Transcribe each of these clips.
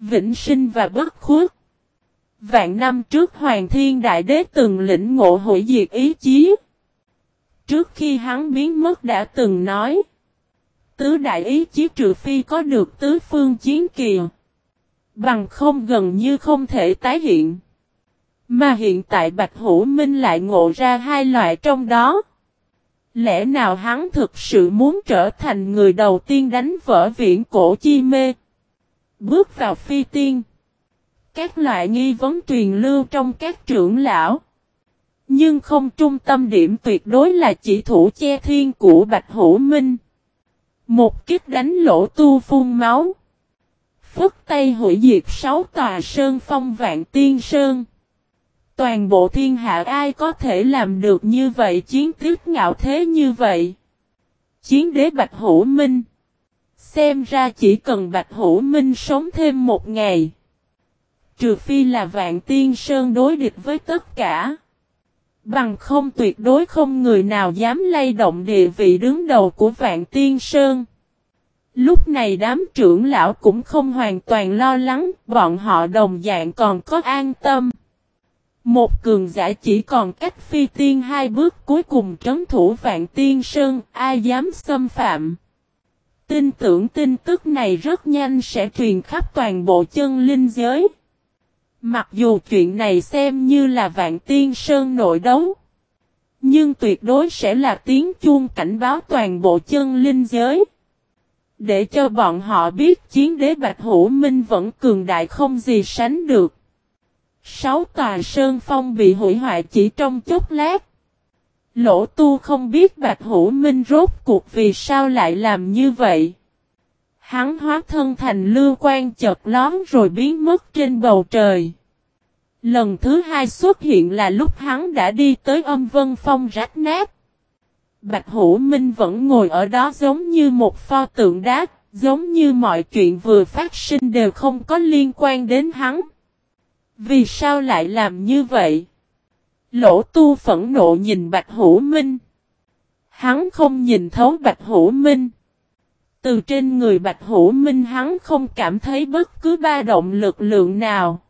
Vĩnh sinh và bất khuất. Vạn năm trước Hoàng Thiên Đại Đế từng lĩnh ngộ hủy diệt ý chí. Trước khi hắn biến mất đã từng nói. Tứ đại ý chí trừ phi có được tứ phương chiến kìa. Bằng không gần như không thể tái hiện. Mà hiện tại Bạch Hữu Minh lại ngộ ra hai loại trong đó. Lẽ nào hắn thực sự muốn trở thành người đầu tiên đánh vỡ viễn cổ chi mê? Bước vào phi tiên. Các loại nghi vấn truyền lưu trong các trưởng lão. Nhưng không trung tâm điểm tuyệt đối là chỉ thủ che thiên của Bạch Hữu Minh. Một kích đánh lỗ tu phun máu. Phất tay hủy diệt sáu tòa sơn phong vạn tiên sơn. Toàn bộ thiên hạ ai có thể làm được như vậy, chiến tiết ngạo thế như vậy. Chiến đế Bạch Hữu Minh. Xem ra chỉ cần Bạch Hữu Minh sống thêm một ngày. Trừ phi là vạn tiên sơn đối địch với tất cả. Bằng không tuyệt đối không người nào dám lay động địa vị đứng đầu của vạn tiên sơn. Lúc này đám trưởng lão cũng không hoàn toàn lo lắng, bọn họ đồng dạng còn có an tâm. Một cường giả chỉ còn cách phi tiên hai bước cuối cùng trấn thủ vạn tiên sơn, ai dám xâm phạm. Tin tưởng tin tức này rất nhanh sẽ truyền khắp toàn bộ chân linh giới. Mặc dù chuyện này xem như là vạn tiên sơn nội đấu. Nhưng tuyệt đối sẽ là tiếng chuông cảnh báo toàn bộ chân linh giới. Để cho bọn họ biết chiến đế Bạch Hữu Minh vẫn cường đại không gì sánh được. Sáu tòa sơn phong bị hủy hoại chỉ trong chốc lát. Lỗ tu không biết Bạch Hữu Minh rốt cuộc vì sao lại làm như vậy. Hắn hóa thân thành lưu quan chợt lón rồi biến mất trên bầu trời. Lần thứ hai xuất hiện là lúc hắn đã đi tới âm vân phong rách nát. Bạch Hữu Minh vẫn ngồi ở đó giống như một pho tượng đá, giống như mọi chuyện vừa phát sinh đều không có liên quan đến hắn. Vì sao lại làm như vậy? Lỗ tu phẫn nộ nhìn Bạch Hữu Minh. Hắn không nhìn thấu Bạch Hữu Minh. Từ trên người Bạch Hữu Minh hắn không cảm thấy bất cứ ba động lực lượng nào.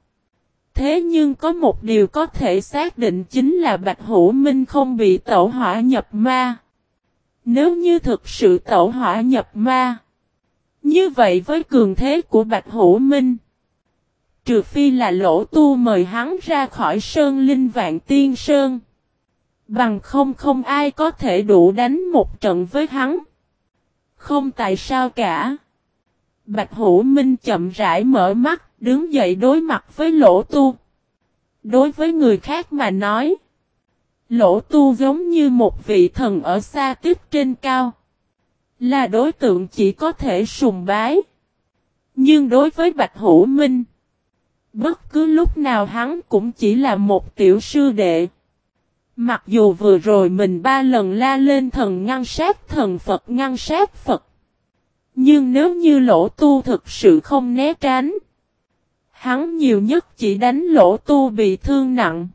Thế nhưng có một điều có thể xác định chính là Bạch Hữu Minh không bị tẩu hỏa nhập ma. Nếu như thực sự tẩu hỏa nhập ma. Như vậy với cường thế của Bạch Hữu Minh. Trừ phi là lỗ tu mời hắn ra khỏi Sơn Linh Vạn Tiên Sơn. Bằng không không ai có thể đủ đánh một trận với hắn. Không tại sao cả. Bạch Hữu Minh chậm rãi mở mắt, đứng dậy đối mặt với lỗ tu. Đối với người khác mà nói, lỗ tu giống như một vị thần ở xa tiếp trên cao. Là đối tượng chỉ có thể sùng bái. Nhưng đối với Bạch Hữu Minh, bất cứ lúc nào hắn cũng chỉ là một tiểu sư đệ. Mặc dù vừa rồi mình ba lần la lên thần ngăn sát thần Phật ngăn sát Phật. Nhưng nếu như lỗ tu thực sự không né tránh. Hắn nhiều nhất chỉ đánh lỗ tu bị thương nặng.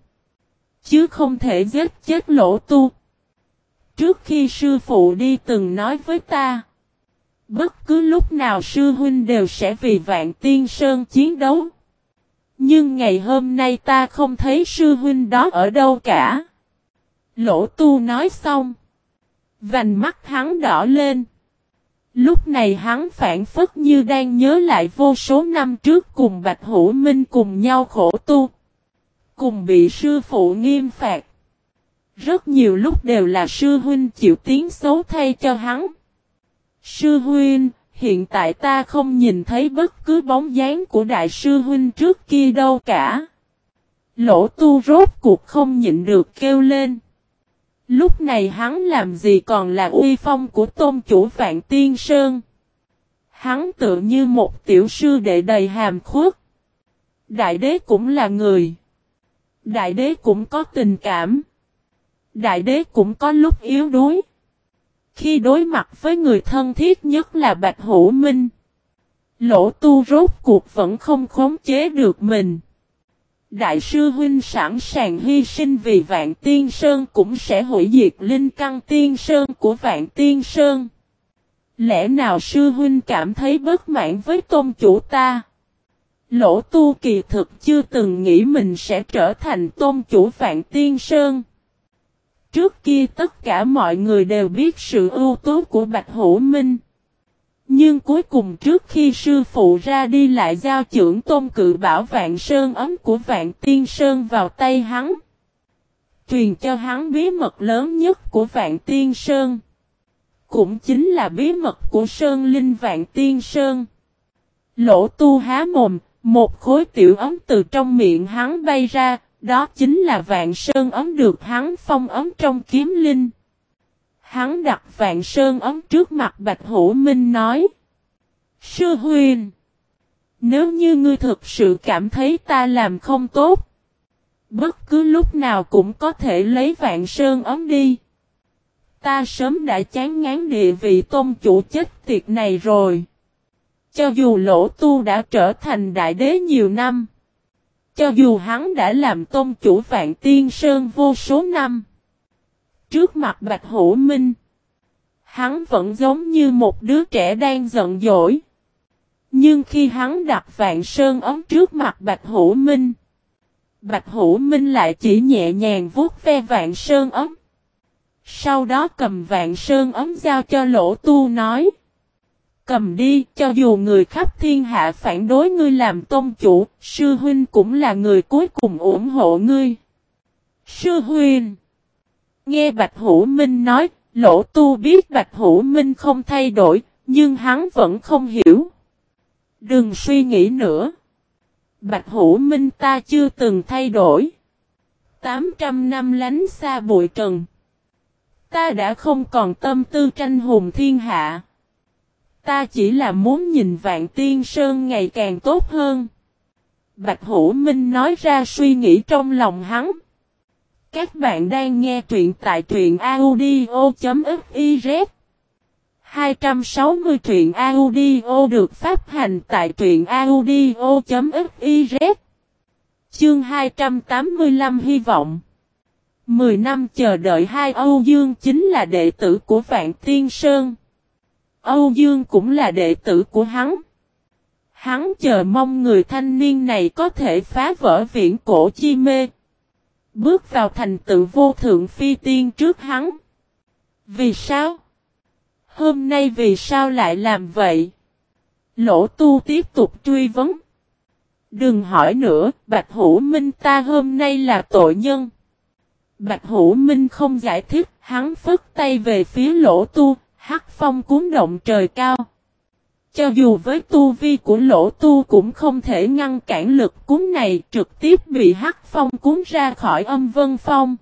Chứ không thể giết chết lỗ tu. Trước khi sư phụ đi từng nói với ta. Bất cứ lúc nào sư huynh đều sẽ vì vạn tiên sơn chiến đấu. Nhưng ngày hôm nay ta không thấy sư huynh đó ở đâu cả. Lỗ tu nói xong. Vành mắt hắn đỏ lên. Lúc này hắn phản phất như đang nhớ lại vô số năm trước cùng Bạch Hữu Minh cùng nhau khổ tu. Cùng bị sư phụ nghiêm phạt. Rất nhiều lúc đều là sư huynh chịu tiếng xấu thay cho hắn. Sư huynh, hiện tại ta không nhìn thấy bất cứ bóng dáng của đại sư huynh trước kia đâu cả. Lỗ tu rốt cuộc không nhịn được kêu lên. Lúc này hắn làm gì còn là uy phong của tôn chủ Vạn Tiên Sơn. Hắn tự như một tiểu sư đệ đầy hàm khuất. Đại đế cũng là người. Đại đế cũng có tình cảm. Đại đế cũng có lúc yếu đuối. Khi đối mặt với người thân thiết nhất là Bạch Hữu Minh. Lỗ tu rốt cuộc vẫn không khống chế được mình. Đại sư huynh sẵn sàng hy sinh vì vạn tiên sơn cũng sẽ hủy diệt linh căn tiên sơn của vạn tiên sơn. Lẽ nào sư huynh cảm thấy bất mãn với tôn chủ ta? Lỗ tu kỳ thực chưa từng nghĩ mình sẽ trở thành tôn chủ Vạn Tiên Sơn. Trước kia tất cả mọi người đều biết sự ưu tú của Bạch Hữu Minh. Nhưng cuối cùng trước khi sư phụ ra đi lại giao trưởng tôn cự bảo Vạn Sơn ấm của Vạn Tiên Sơn vào tay hắn. Truyền cho hắn bí mật lớn nhất của Vạn Tiên Sơn. Cũng chính là bí mật của Sơn Linh Vạn Tiên Sơn. Lỗ tu há mồm, một khối tiểu ấm từ trong miệng hắn bay ra, đó chính là vạn sơn ấm được hắn phong ấm trong kiếm linh. Hắn đặt vạn sơn ấm trước mặt Bạch Hữu Minh nói. Sư huyền, nếu như ngươi thực sự cảm thấy ta làm không tốt, bất cứ lúc nào cũng có thể lấy vạn sơn ấm đi. Ta sớm đã chán ngán địa vị tôn chủ chết tiệt này rồi. Cho dù lỗ tu đã trở thành đại đế nhiều năm. Cho dù hắn đã làm tôn chủ vạn tiên sơn vô số năm. Trước mặt Bạch Hữu Minh. Hắn vẫn giống như một đứa trẻ đang giận dỗi. Nhưng khi hắn đặt vạn sơn ấm trước mặt Bạch Hữu Minh. Bạch Hữu Minh lại chỉ nhẹ nhàng vuốt ve vạn sơn ấm. Sau đó cầm vạn sơn ấm giao cho lỗ tu nói. Cầm đi, cho dù người khắp thiên hạ phản đối ngươi làm tôn chủ, sư huynh cũng là người cuối cùng ủng hộ ngươi. Sư huynh Nghe Bạch Hữu Minh nói, lỗ tu biết Bạch Hữu Minh không thay đổi, nhưng hắn vẫn không hiểu. Đừng suy nghĩ nữa. Bạch Hữu Minh ta chưa từng thay đổi. 800 năm lánh xa bụi trần. Ta đã không còn tâm tư tranh hùng thiên hạ. Ta chỉ là muốn nhìn vạn tiên sơn ngày càng tốt hơn. Bạch Hữu Minh nói ra suy nghĩ trong lòng hắn. Các bạn đang nghe truyện tại truyện audio.fiz 260 truyện audio được phát hành tại truyện audio.fiz Chương 285 hy vọng 10 năm chờ đợi hai Âu Dương chính là đệ tử của Vạn Tiên Sơn. Âu Dương cũng là đệ tử của hắn. Hắn chờ mong người thanh niên này có thể phá vỡ viễn cổ chi mê. Bước vào thành tựu vô thượng phi tiên trước hắn. Vì sao? Hôm nay vì sao lại làm vậy? Lỗ tu tiếp tục truy vấn. Đừng hỏi nữa, Bạch Hữu Minh ta hôm nay là tội nhân. Bạch Hữu Minh không giải thích, hắn phất tay về phía lỗ tu, hắc phong cuốn động trời cao. Cho dù với tu vi của lỗ tu cũng không thể ngăn cản lực cuốn này trực tiếp bị hắc phong cuốn ra khỏi âm vân phong.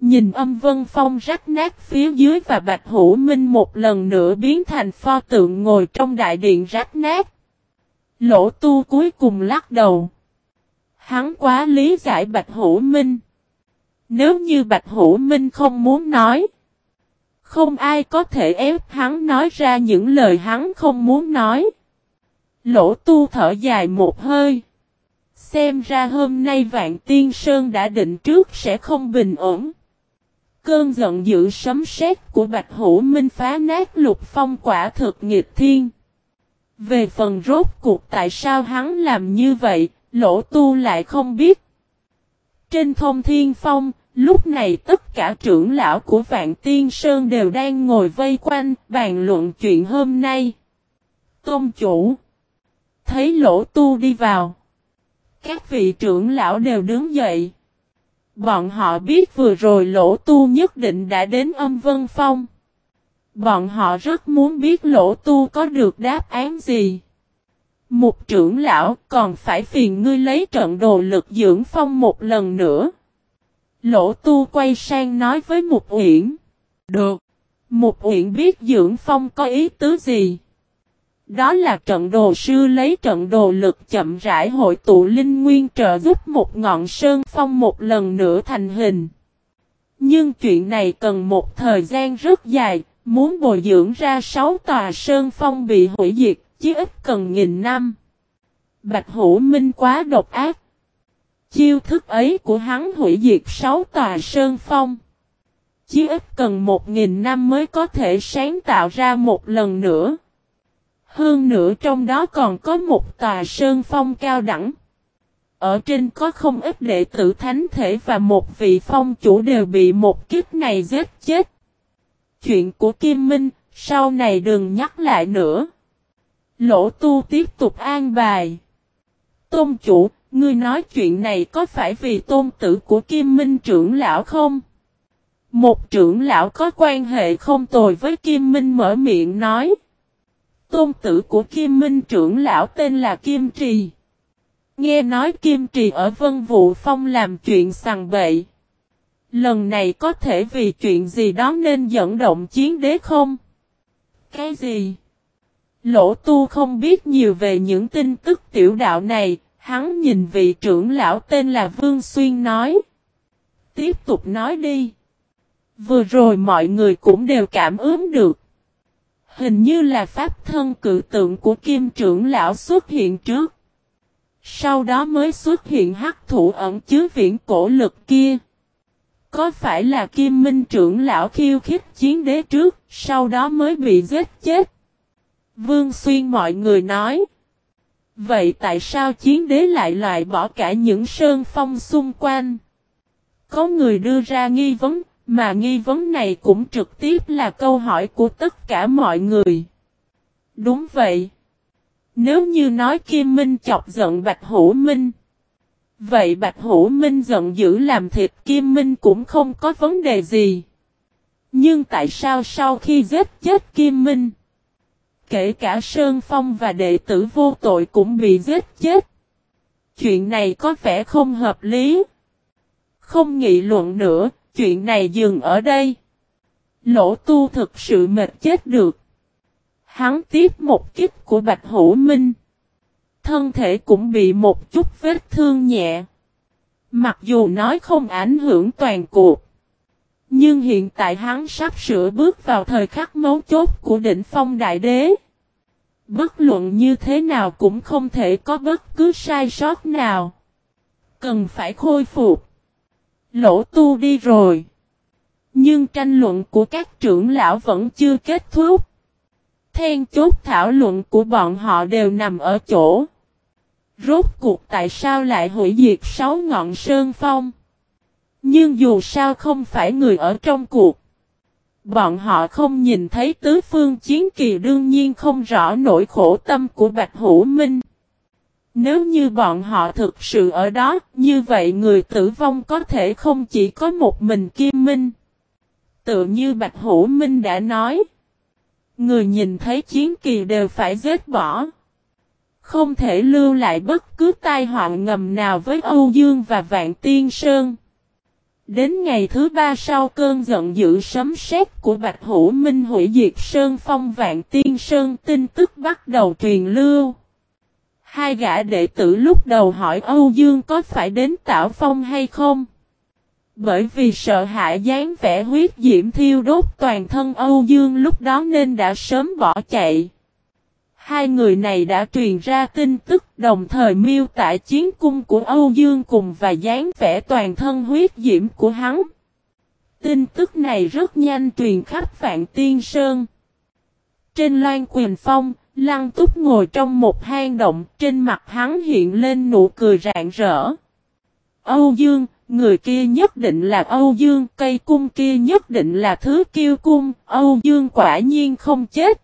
Nhìn âm vân phong rách nát phía dưới và bạch hữu minh một lần nữa biến thành pho tượng ngồi trong đại điện rách nát. Lỗ tu cuối cùng lắc đầu. Hắn quá lý giải bạch hữu minh. Nếu như bạch hữu minh không muốn nói. Không ai có thể ép hắn nói ra những lời hắn không muốn nói. Lỗ tu thở dài một hơi. Xem ra hôm nay Vạn Tiên Sơn đã định trước sẽ không bình ổn. Cơn giận dữ sấm sét của Bạch Hữu Minh phá nát lục phong quả thực nghịch thiên. Về phần rốt cuộc tại sao hắn làm như vậy, lỗ tu lại không biết. Trên thông thiên phong, Lúc này tất cả trưởng lão của Vạn Tiên Sơn đều đang ngồi vây quanh, bàn luận chuyện hôm nay. Tôn chủ. Thấy lỗ tu đi vào. Các vị trưởng lão đều đứng dậy. Bọn họ biết vừa rồi lỗ tu nhất định đã đến âm vân phong. Bọn họ rất muốn biết lỗ tu có được đáp án gì. Một trưởng lão còn phải phiền ngươi lấy trận đồ lực dưỡng phong một lần nữa. Lỗ tu quay sang nói với Mục Uyển. Được. Mục Uyển biết Dưỡng Phong có ý tứ gì. Đó là trận đồ sư lấy trận đồ lực chậm rãi hội tụ linh nguyên trợ giúp một ngọn sơn phong một lần nữa thành hình. Nhưng chuyện này cần một thời gian rất dài, muốn bồi dưỡng ra sáu tòa sơn phong bị hủy diệt, chứ ít cần nghìn năm. Bạch Hữu Minh quá độc ác, Chiêu thức ấy của hắn hủy diệt sáu tòa sơn phong. Chỉ ít cần một nghìn năm mới có thể sáng tạo ra một lần nữa. Hơn nữa trong đó còn có một tòa sơn phong cao đẳng. Ở trên có không ít đệ tử thánh thể và một vị phong chủ đều bị một kiếp này giết chết. Chuyện của Kim Minh, sau này đừng nhắc lại nữa. Lỗ tu tiếp tục an bài. Tôn chủ, ngươi nói chuyện này có phải vì tôn tử của Kim Minh trưởng lão không? Một trưởng lão có quan hệ không tồi với Kim Minh mở miệng nói. Tôn tử của Kim Minh trưởng lão tên là Kim Trì. Nghe nói Kim Trì ở Vân Vũ Phong làm chuyện sằng bậy. Lần này có thể vì chuyện gì đó nên dẫn động chiến đế không? Cái gì? Lỗ tu không biết nhiều về những tin tức tiểu đạo này, hắn nhìn vị trưởng lão tên là Vương Xuyên nói. Tiếp tục nói đi. Vừa rồi mọi người cũng đều cảm ứng được. Hình như là pháp thân cự tượng của kim trưởng lão xuất hiện trước. Sau đó mới xuất hiện hắc thủ ẩn chứa viễn cổ lực kia. Có phải là kim minh trưởng lão khiêu khích chiến đế trước, sau đó mới bị giết chết? Vương Xuyên mọi người nói. Vậy tại sao chiến đế lại loại bỏ cả những sơn phong xung quanh? Có người đưa ra nghi vấn, mà nghi vấn này cũng trực tiếp là câu hỏi của tất cả mọi người. Đúng vậy. Nếu như nói Kim Minh chọc giận Bạch Hữu Minh. Vậy Bạch Hữu Minh giận dữ làm thịt Kim Minh cũng không có vấn đề gì. Nhưng tại sao sau khi giết chết Kim Minh? Kể cả Sơn Phong và đệ tử vô tội cũng bị giết chết. Chuyện này có vẻ không hợp lý. Không nghị luận nữa, chuyện này dừng ở đây. Lỗ tu thực sự mệt chết được. Hắn tiếp một kích của Bạch Hữu Minh. Thân thể cũng bị một chút vết thương nhẹ. Mặc dù nói không ảnh hưởng toàn cuộc. Nhưng hiện tại hắn sắp sửa bước vào thời khắc mấu chốt của đỉnh phong đại đế. Bất luận như thế nào cũng không thể có bất cứ sai sót nào. Cần phải khôi phục. Lỗ tu đi rồi. Nhưng tranh luận của các trưởng lão vẫn chưa kết thúc. Then chốt thảo luận của bọn họ đều nằm ở chỗ. Rốt cuộc tại sao lại hủy diệt sáu ngọn sơn phong? Nhưng dù sao không phải người ở trong cuộc. Bọn họ không nhìn thấy tứ phương chiến kỳ đương nhiên không rõ nỗi khổ tâm của Bạch Hữu Minh. Nếu như bọn họ thực sự ở đó, như vậy người tử vong có thể không chỉ có một mình Kim Minh. Tự như Bạch Hữu Minh đã nói. Người nhìn thấy chiến kỳ đều phải giết bỏ. Không thể lưu lại bất cứ tai họa ngầm nào với Âu Dương và Vạn Tiên Sơn. Đến ngày thứ ba sau cơn giận dữ sấm sét của Bạch Hữu Minh hủy diệt Sơn Phong Vạn Tiên Sơn tin tức bắt đầu truyền lưu. Hai gã đệ tử lúc đầu hỏi Âu Dương có phải đến Tảo Phong hay không? Bởi vì sợ hãi dáng vẻ huyết diễm thiêu đốt toàn thân Âu Dương lúc đó nên đã sớm bỏ chạy. Hai người này đã truyền ra tin tức đồng thời miêu tả chiến cung của Âu Dương cùng và dáng vẻ toàn thân huyết diễm của hắn. Tin tức này rất nhanh truyền khắp Vạn Tiên Sơn. Trên loan quyền phong, Lăng túc ngồi trong một hang động, trên mặt hắn hiện lên nụ cười rạng rỡ. Âu Dương, người kia nhất định là Âu Dương, cây cung kia nhất định là thứ kiêu cung, Âu Dương quả nhiên không chết.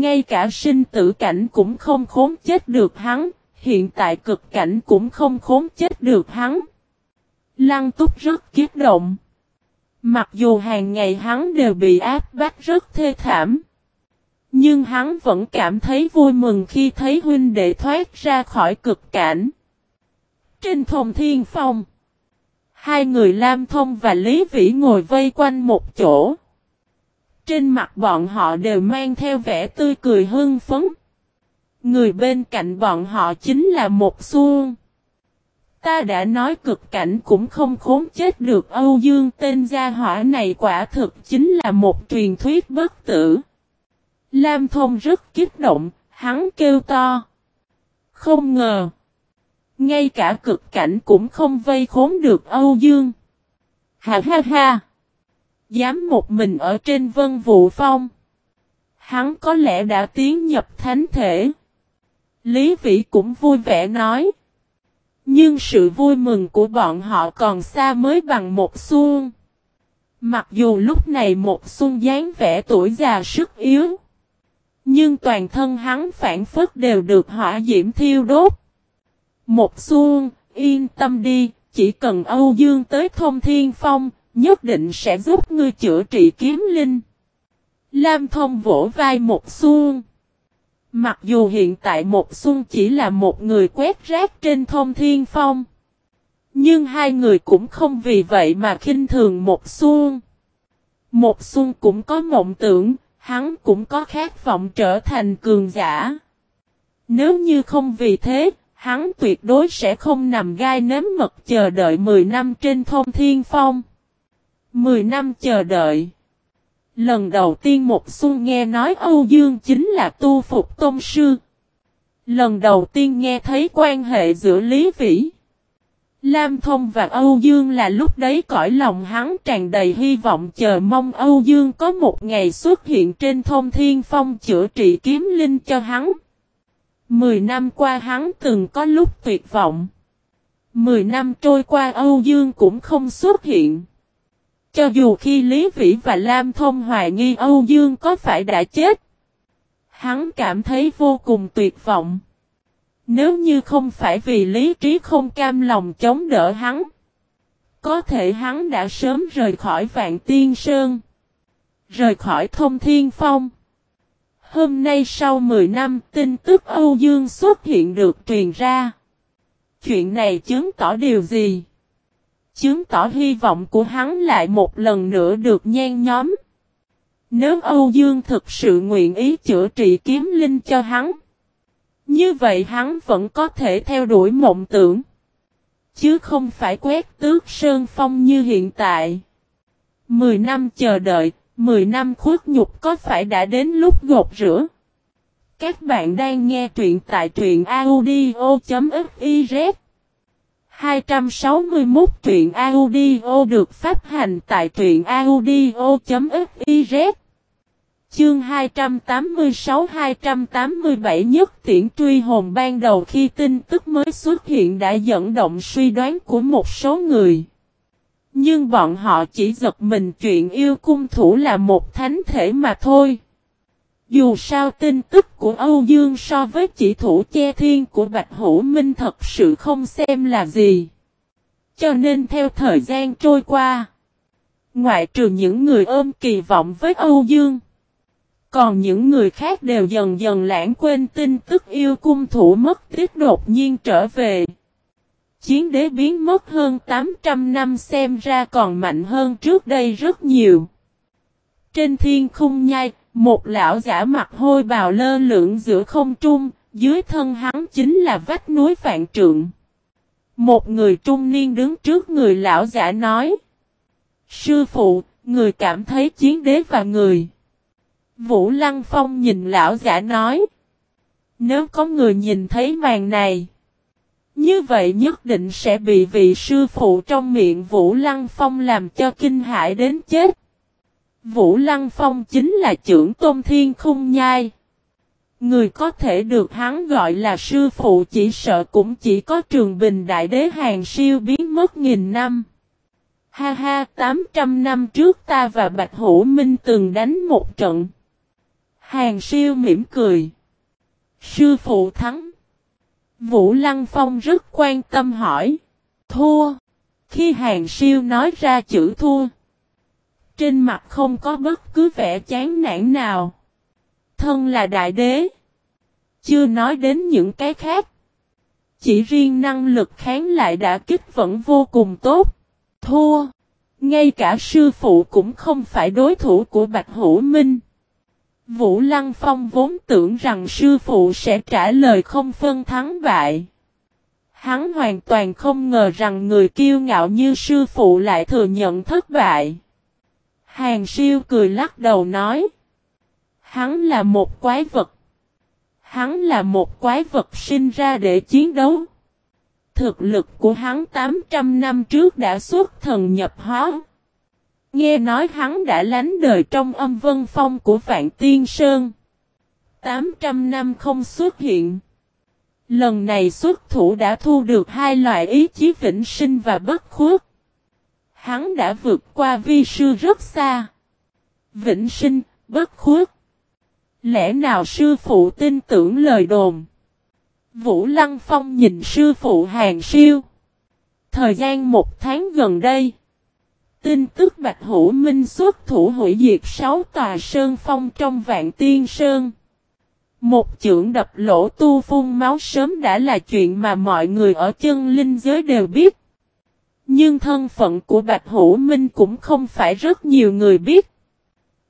Ngay cả sinh tử cảnh cũng không khốn chết được hắn, hiện tại cực cảnh cũng không khốn chết được hắn. Lăng túc rất kiếp động. Mặc dù hàng ngày hắn đều bị áp bách rất thê thảm. Nhưng hắn vẫn cảm thấy vui mừng khi thấy huynh đệ thoát ra khỏi cực cảnh. Trên thông thiên phong, hai người Lam Thông và Lý Vĩ ngồi vây quanh một chỗ. Trên mặt bọn họ đều mang theo vẻ tươi cười hưng phấn. Người bên cạnh bọn họ chính là một xuông. Ta đã nói cực cảnh cũng không khốn chết được Âu Dương tên gia hỏa này quả thực chính là một truyền thuyết bất tử. Lam Thông rất kích động, hắn kêu to. Không ngờ. Ngay cả cực cảnh cũng không vây khốn được Âu Dương. Ha ha ha. Dám một mình ở trên vân vụ phong. Hắn có lẽ đã tiến nhập thánh thể. Lý Vĩ cũng vui vẻ nói. Nhưng sự vui mừng của bọn họ còn xa mới bằng một xuông. Mặc dù lúc này một xuông dáng vẻ tuổi già sức yếu. Nhưng toàn thân hắn phản phất đều được hỏa diễm thiêu đốt. Một xuông, yên tâm đi, chỉ cần Âu Dương tới thông thiên phong, nhất định sẽ giúp ngươi chữa trị kiếm linh. Lam thông vỗ vai một xuông. Mặc dù hiện tại một xuân chỉ là một người quét rác trên thông thiên phong. Nhưng hai người cũng không vì vậy mà khinh thường một xuân. Một xuân cũng có mộng tưởng, hắn cũng có khát vọng trở thành cường giả. Nếu như không vì thế, hắn tuyệt đối sẽ không nằm gai nếm mật chờ đợi 10 năm trên thông thiên phong. 10 năm chờ đợi. Lần đầu tiên một xuân nghe nói Âu Dương chính là tu phục tôn sư. Lần đầu tiên nghe thấy quan hệ giữa Lý Vĩ, Lam Thông và Âu Dương là lúc đấy cõi lòng hắn tràn đầy hy vọng chờ mong Âu Dương có một ngày xuất hiện trên thông thiên phong chữa trị kiếm linh cho hắn. Mười năm qua hắn từng có lúc tuyệt vọng. Mười năm trôi qua Âu Dương cũng không xuất hiện. Cho dù khi Lý Vĩ và Lam Thông hoài nghi Âu Dương có phải đã chết. Hắn cảm thấy vô cùng tuyệt vọng. Nếu như không phải vì lý trí không cam lòng chống đỡ hắn. Có thể hắn đã sớm rời khỏi Vạn Tiên Sơn. Rời khỏi Thông Thiên Phong. Hôm nay sau 10 năm, tin tức Âu Dương xuất hiện được truyền ra. Chuyện này chứng tỏ điều gì? Chứng tỏ hy vọng của hắn lại một lần nữa được nhen nhóm. Nếu Âu Dương thực sự nguyện ý chữa trị kiếm linh cho hắn. Như vậy hắn vẫn có thể theo đuổi mộng tưởng. Chứ không phải quét tước sơn phong như hiện tại. Mười năm chờ đợi, mười năm khuất nhục có phải đã đến lúc gột rửa? Các bạn đang nghe truyện tại truyện audio.fif 261 truyện audio được phát hành tại truyện audio.fiz Chương 286-287 nhất tiễn truy hồn ban đầu khi tin tức mới xuất hiện đã dẫn động suy đoán của một số người. Nhưng bọn họ chỉ giật mình chuyện yêu cung thủ là một thánh thể mà thôi. Dù sao tin tức của Âu Dương so với chỉ thủ che thiên của Bạch Hữu Minh thật sự không xem là gì. Cho nên theo thời gian trôi qua, ngoại trừ những người ôm kỳ vọng với Âu Dương, còn những người khác đều dần dần lãng quên tin tức yêu cung thủ mất tiết đột nhiên trở về. Chiến đế biến mất hơn 800 năm xem ra còn mạnh hơn trước đây rất nhiều. Trên thiên khung nhai, một lão giả mặt hôi bào lơ lửng giữa không trung, dưới thân hắn chính là vách núi vạn trượng. Một người trung niên đứng trước người lão giả nói. Sư phụ, người cảm thấy chiến đế và người. Vũ Lăng Phong nhìn lão giả nói. Nếu có người nhìn thấy màn này. Như vậy nhất định sẽ bị vị sư phụ trong miệng Vũ Lăng Phong làm cho kinh hãi đến chết. Vũ Lăng Phong chính là trưởng tôn thiên khung nhai. Người có thể được hắn gọi là sư phụ chỉ sợ cũng chỉ có trường bình đại đế hàng siêu biến mất nghìn năm. Ha ha, 800 năm trước ta và Bạch Hữu Minh từng đánh một trận. Hàng siêu mỉm cười. Sư phụ thắng. Vũ Lăng Phong rất quan tâm hỏi. Thua. Khi hàng siêu nói ra chữ thua. Trên mặt không có bất cứ vẻ chán nản nào. Thân là đại đế. Chưa nói đến những cái khác. Chỉ riêng năng lực kháng lại đã kích vẫn vô cùng tốt. Thua. Ngay cả sư phụ cũng không phải đối thủ của Bạch Hữu Minh. Vũ Lăng Phong vốn tưởng rằng sư phụ sẽ trả lời không phân thắng bại. Hắn hoàn toàn không ngờ rằng người kiêu ngạo như sư phụ lại thừa nhận thất bại. Hàng siêu cười lắc đầu nói. Hắn là một quái vật. Hắn là một quái vật sinh ra để chiến đấu. Thực lực của hắn 800 năm trước đã xuất thần nhập hóa. Nghe nói hắn đã lánh đời trong âm vân phong của Vạn Tiên Sơn. 800 năm không xuất hiện. Lần này xuất thủ đã thu được hai loại ý chí vĩnh sinh và bất khuất. Hắn đã vượt qua vi sư rất xa. Vĩnh sinh, bất khuất. Lẽ nào sư phụ tin tưởng lời đồn? Vũ Lăng Phong nhìn sư phụ hàng siêu. Thời gian một tháng gần đây. Tin tức Bạch Hữu Minh xuất thủ hủy diệt sáu tòa sơn phong trong vạn tiên sơn. Một chưởng đập lỗ tu phun máu sớm đã là chuyện mà mọi người ở chân linh giới đều biết. Nhưng thân phận của Bạch Hữu Minh cũng không phải rất nhiều người biết.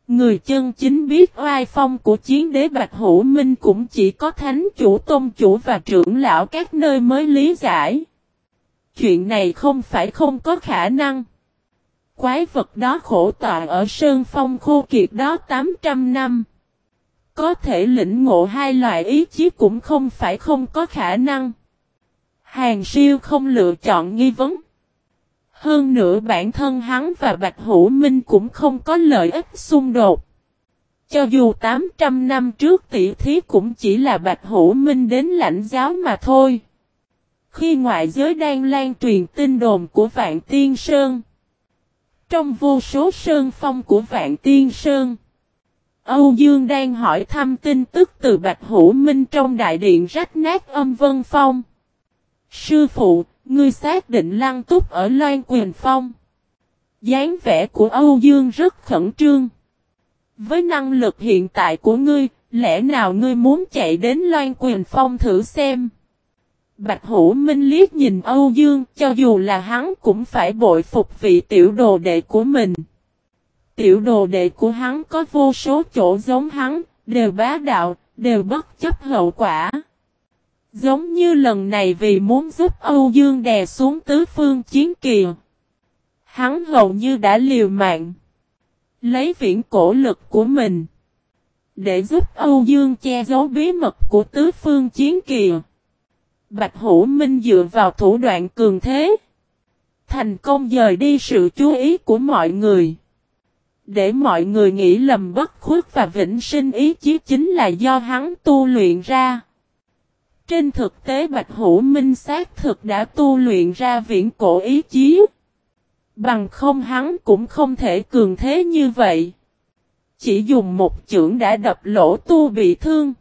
Người chân chính biết oai phong của chiến đế Bạch Hữu Minh cũng chỉ có thánh chủ, tôn chủ và trưởng lão các nơi mới lý giải. Chuyện này không phải không có khả năng. Quái vật đó khổ tọa ở sơn phong khô kiệt đó 800 năm. Có thể lĩnh ngộ hai loại ý chí cũng không phải không có khả năng. Hàng siêu không lựa chọn nghi vấn. Hơn nữa bản thân hắn và Bạch Hữu Minh cũng không có lợi ích xung đột. Cho dù 800 năm trước tỷ thí cũng chỉ là Bạch Hữu Minh đến lãnh giáo mà thôi. Khi ngoại giới đang lan truyền tin đồn của Vạn Tiên Sơn. Trong vô số sơn phong của Vạn Tiên Sơn. Âu Dương đang hỏi thăm tin tức từ Bạch Hữu Minh trong đại điện rách nát âm vân phong. Sư phụ, ngươi xác định lăng túc ở Loan Quyền Phong. dáng vẻ của Âu Dương rất khẩn trương. Với năng lực hiện tại của ngươi, lẽ nào ngươi muốn chạy đến Loan Quyền Phong thử xem? Bạch Hữu Minh liếc nhìn Âu Dương, cho dù là hắn cũng phải bội phục vị tiểu đồ đệ của mình. Tiểu đồ đệ của hắn có vô số chỗ giống hắn, đều bá đạo, đều bất chấp hậu quả. Giống như lần này vì muốn giúp Âu Dương đè xuống tứ phương chiến kìa. Hắn hầu như đã liều mạng. Lấy viễn cổ lực của mình. Để giúp Âu Dương che giấu bí mật của tứ phương chiến kìa. Bạch Hữu Minh dựa vào thủ đoạn cường thế. Thành công dời đi sự chú ý của mọi người. Để mọi người nghĩ lầm bất khuất và vĩnh sinh ý chí chính là do hắn tu luyện ra. Trên thực tế Bạch Hữu Minh xác thực đã tu luyện ra viễn cổ ý chí. Bằng không hắn cũng không thể cường thế như vậy. Chỉ dùng một chưởng đã đập lỗ tu bị thương.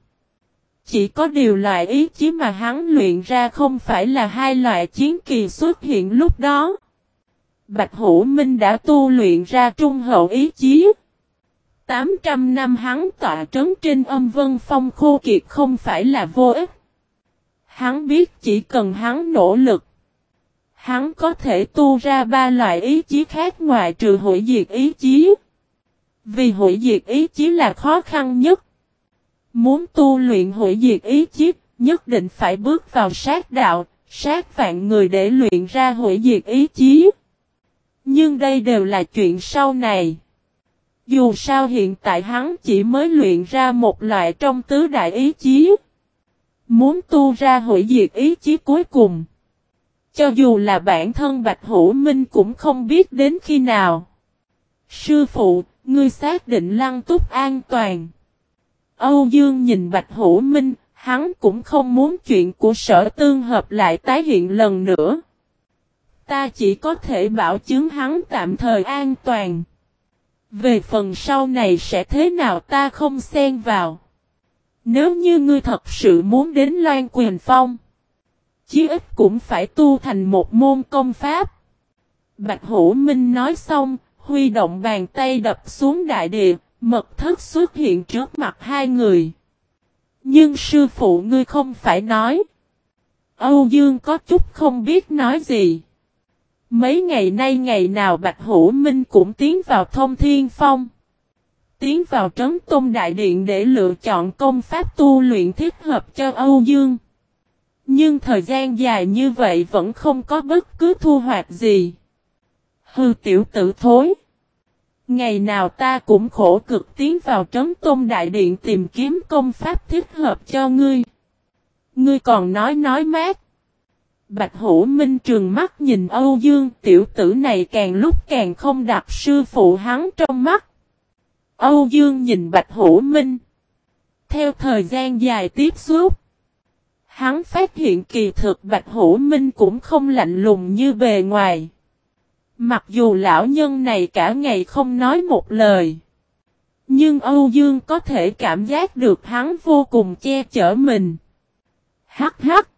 Chỉ có điều loại ý chí mà hắn luyện ra không phải là hai loại chiến kỳ xuất hiện lúc đó. Bạch Hữu Minh đã tu luyện ra trung hậu ý chí. 800 năm hắn tọa trấn trên âm vân phong khô kiệt không phải là vô ích. Hắn biết chỉ cần hắn nỗ lực. Hắn có thể tu ra ba loại ý chí khác ngoài trừ hủy diệt ý chí. Vì hủy diệt ý chí là khó khăn nhất. Muốn tu luyện hủy diệt ý chí, nhất định phải bước vào sát đạo, sát vạn người để luyện ra hủy diệt ý chí. Nhưng đây đều là chuyện sau này. Dù sao hiện tại hắn chỉ mới luyện ra một loại trong tứ đại ý chí. Muốn tu ra hủy diệt ý chí cuối cùng. Cho dù là bản thân Bạch Hữu Minh cũng không biết đến khi nào. Sư phụ, ngươi xác định lăng túc an toàn. Âu Dương nhìn Bạch Hữu Minh, hắn cũng không muốn chuyện của sở tương hợp lại tái hiện lần nữa. Ta chỉ có thể bảo chứng hắn tạm thời an toàn. Về phần sau này sẽ thế nào ta không xen vào. Nếu như ngươi thật sự muốn đến Loan Quyền Phong, chí ít cũng phải tu thành một môn công pháp. Bạch Hữu Minh nói xong, huy động bàn tay đập xuống đại địa, mật thất xuất hiện trước mặt hai người. Nhưng sư phụ ngươi không phải nói. Âu Dương có chút không biết nói gì. Mấy ngày nay ngày nào Bạch Hữu Minh cũng tiến vào thông thiên phong tiến vào trấn tôn đại điện để lựa chọn công pháp tu luyện thích hợp cho Âu Dương. Nhưng thời gian dài như vậy vẫn không có bất cứ thu hoạch gì. Hư tiểu tử thối. Ngày nào ta cũng khổ cực tiến vào trấn tôn đại điện tìm kiếm công pháp thích hợp cho ngươi. Ngươi còn nói nói mát. Bạch Hữu Minh trường mắt nhìn Âu Dương, tiểu tử này càng lúc càng không đặt sư phụ hắn trong mắt. Âu Dương nhìn Bạch Hữu Minh. Theo thời gian dài tiếp xúc. Hắn phát hiện kỳ thực Bạch Hữu Minh cũng không lạnh lùng như bề ngoài. Mặc dù lão nhân này cả ngày không nói một lời. Nhưng Âu Dương có thể cảm giác được hắn vô cùng che chở mình. Hắc hắc.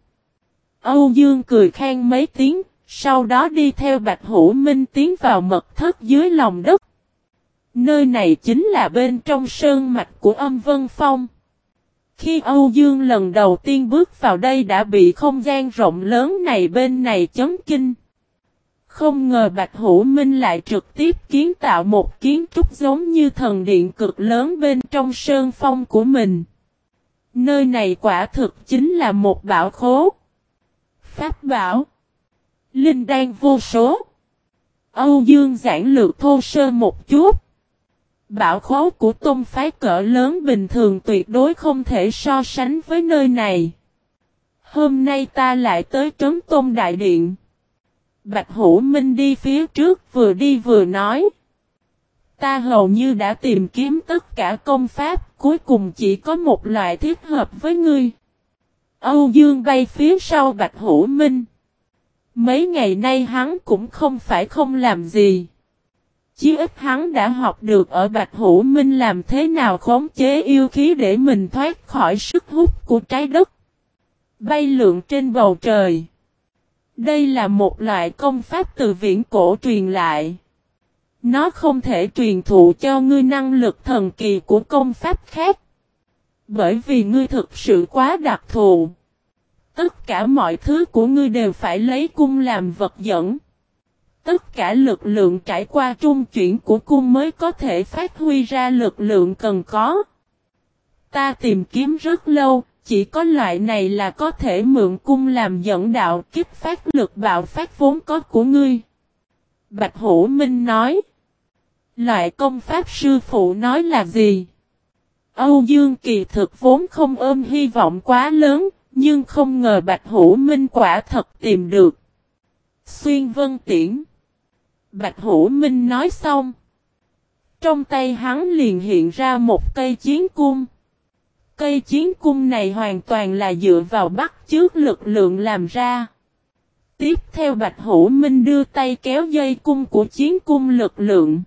Âu Dương cười khen mấy tiếng, sau đó đi theo Bạch Hữu Minh tiến vào mật thất dưới lòng đất. Nơi này chính là bên trong sơn mạch của âm Vân Phong. Khi Âu Dương lần đầu tiên bước vào đây đã bị không gian rộng lớn này bên này chấn kinh. Không ngờ Bạch Hữu Minh lại trực tiếp kiến tạo một kiến trúc giống như thần điện cực lớn bên trong sơn phong của mình. Nơi này quả thực chính là một bảo khố. Pháp bảo. Linh đan vô số. Âu Dương giảng lược thô sơ một chút. Bảo khố của tôn phái cỡ lớn bình thường tuyệt đối không thể so sánh với nơi này. Hôm nay ta lại tới trấn tôn đại điện. Bạch Hữu Minh đi phía trước vừa đi vừa nói. Ta hầu như đã tìm kiếm tất cả công pháp, cuối cùng chỉ có một loại thích hợp với ngươi. Âu Dương bay phía sau Bạch Hữu Minh. Mấy ngày nay hắn cũng không phải không làm gì. Chí ít hắn đã học được ở Bạch Hữu Minh làm thế nào khống chế yêu khí để mình thoát khỏi sức hút của trái đất. Bay lượn trên bầu trời. Đây là một loại công pháp từ viễn cổ truyền lại. Nó không thể truyền thụ cho ngươi năng lực thần kỳ của công pháp khác. Bởi vì ngươi thực sự quá đặc thù. Tất cả mọi thứ của ngươi đều phải lấy cung làm vật dẫn. Tất cả lực lượng trải qua trung chuyển của cung mới có thể phát huy ra lực lượng cần có. Ta tìm kiếm rất lâu, chỉ có loại này là có thể mượn cung làm dẫn đạo kích phát lực bạo phát vốn có của ngươi. Bạch Hữu Minh nói. Loại công pháp sư phụ nói là gì? Âu Dương kỳ thực vốn không ôm hy vọng quá lớn, nhưng không ngờ Bạch Hữu Minh quả thật tìm được. Xuyên Vân Tiễn Bạch Hữu Minh nói xong. Trong tay hắn liền hiện ra một cây chiến cung. Cây chiến cung này hoàn toàn là dựa vào bắt trước lực lượng làm ra. Tiếp theo Bạch Hữu Minh đưa tay kéo dây cung của chiến cung lực lượng.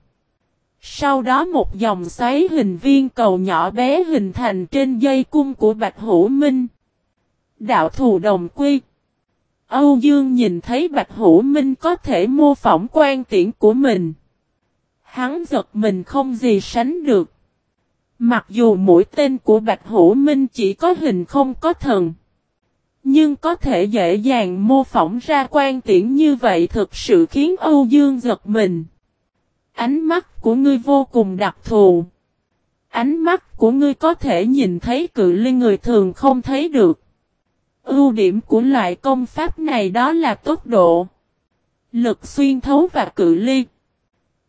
Sau đó một dòng xoáy hình viên cầu nhỏ bé hình thành trên dây cung của Bạch Hữu Minh. Đạo thù đồng quy. Âu Dương nhìn thấy Bạch Hữu Minh có thể mô phỏng quan tiễn của mình. Hắn giật mình không gì sánh được. Mặc dù mũi tên của Bạch Hữu Minh chỉ có hình không có thần. Nhưng có thể dễ dàng mô phỏng ra quan tiễn như vậy thực sự khiến Âu Dương giật mình. Ánh mắt của ngươi vô cùng đặc thù. Ánh mắt của ngươi có thể nhìn thấy cự ly người thường không thấy được. Ưu điểm của loại công pháp này đó là tốc độ, lực xuyên thấu và cự ly.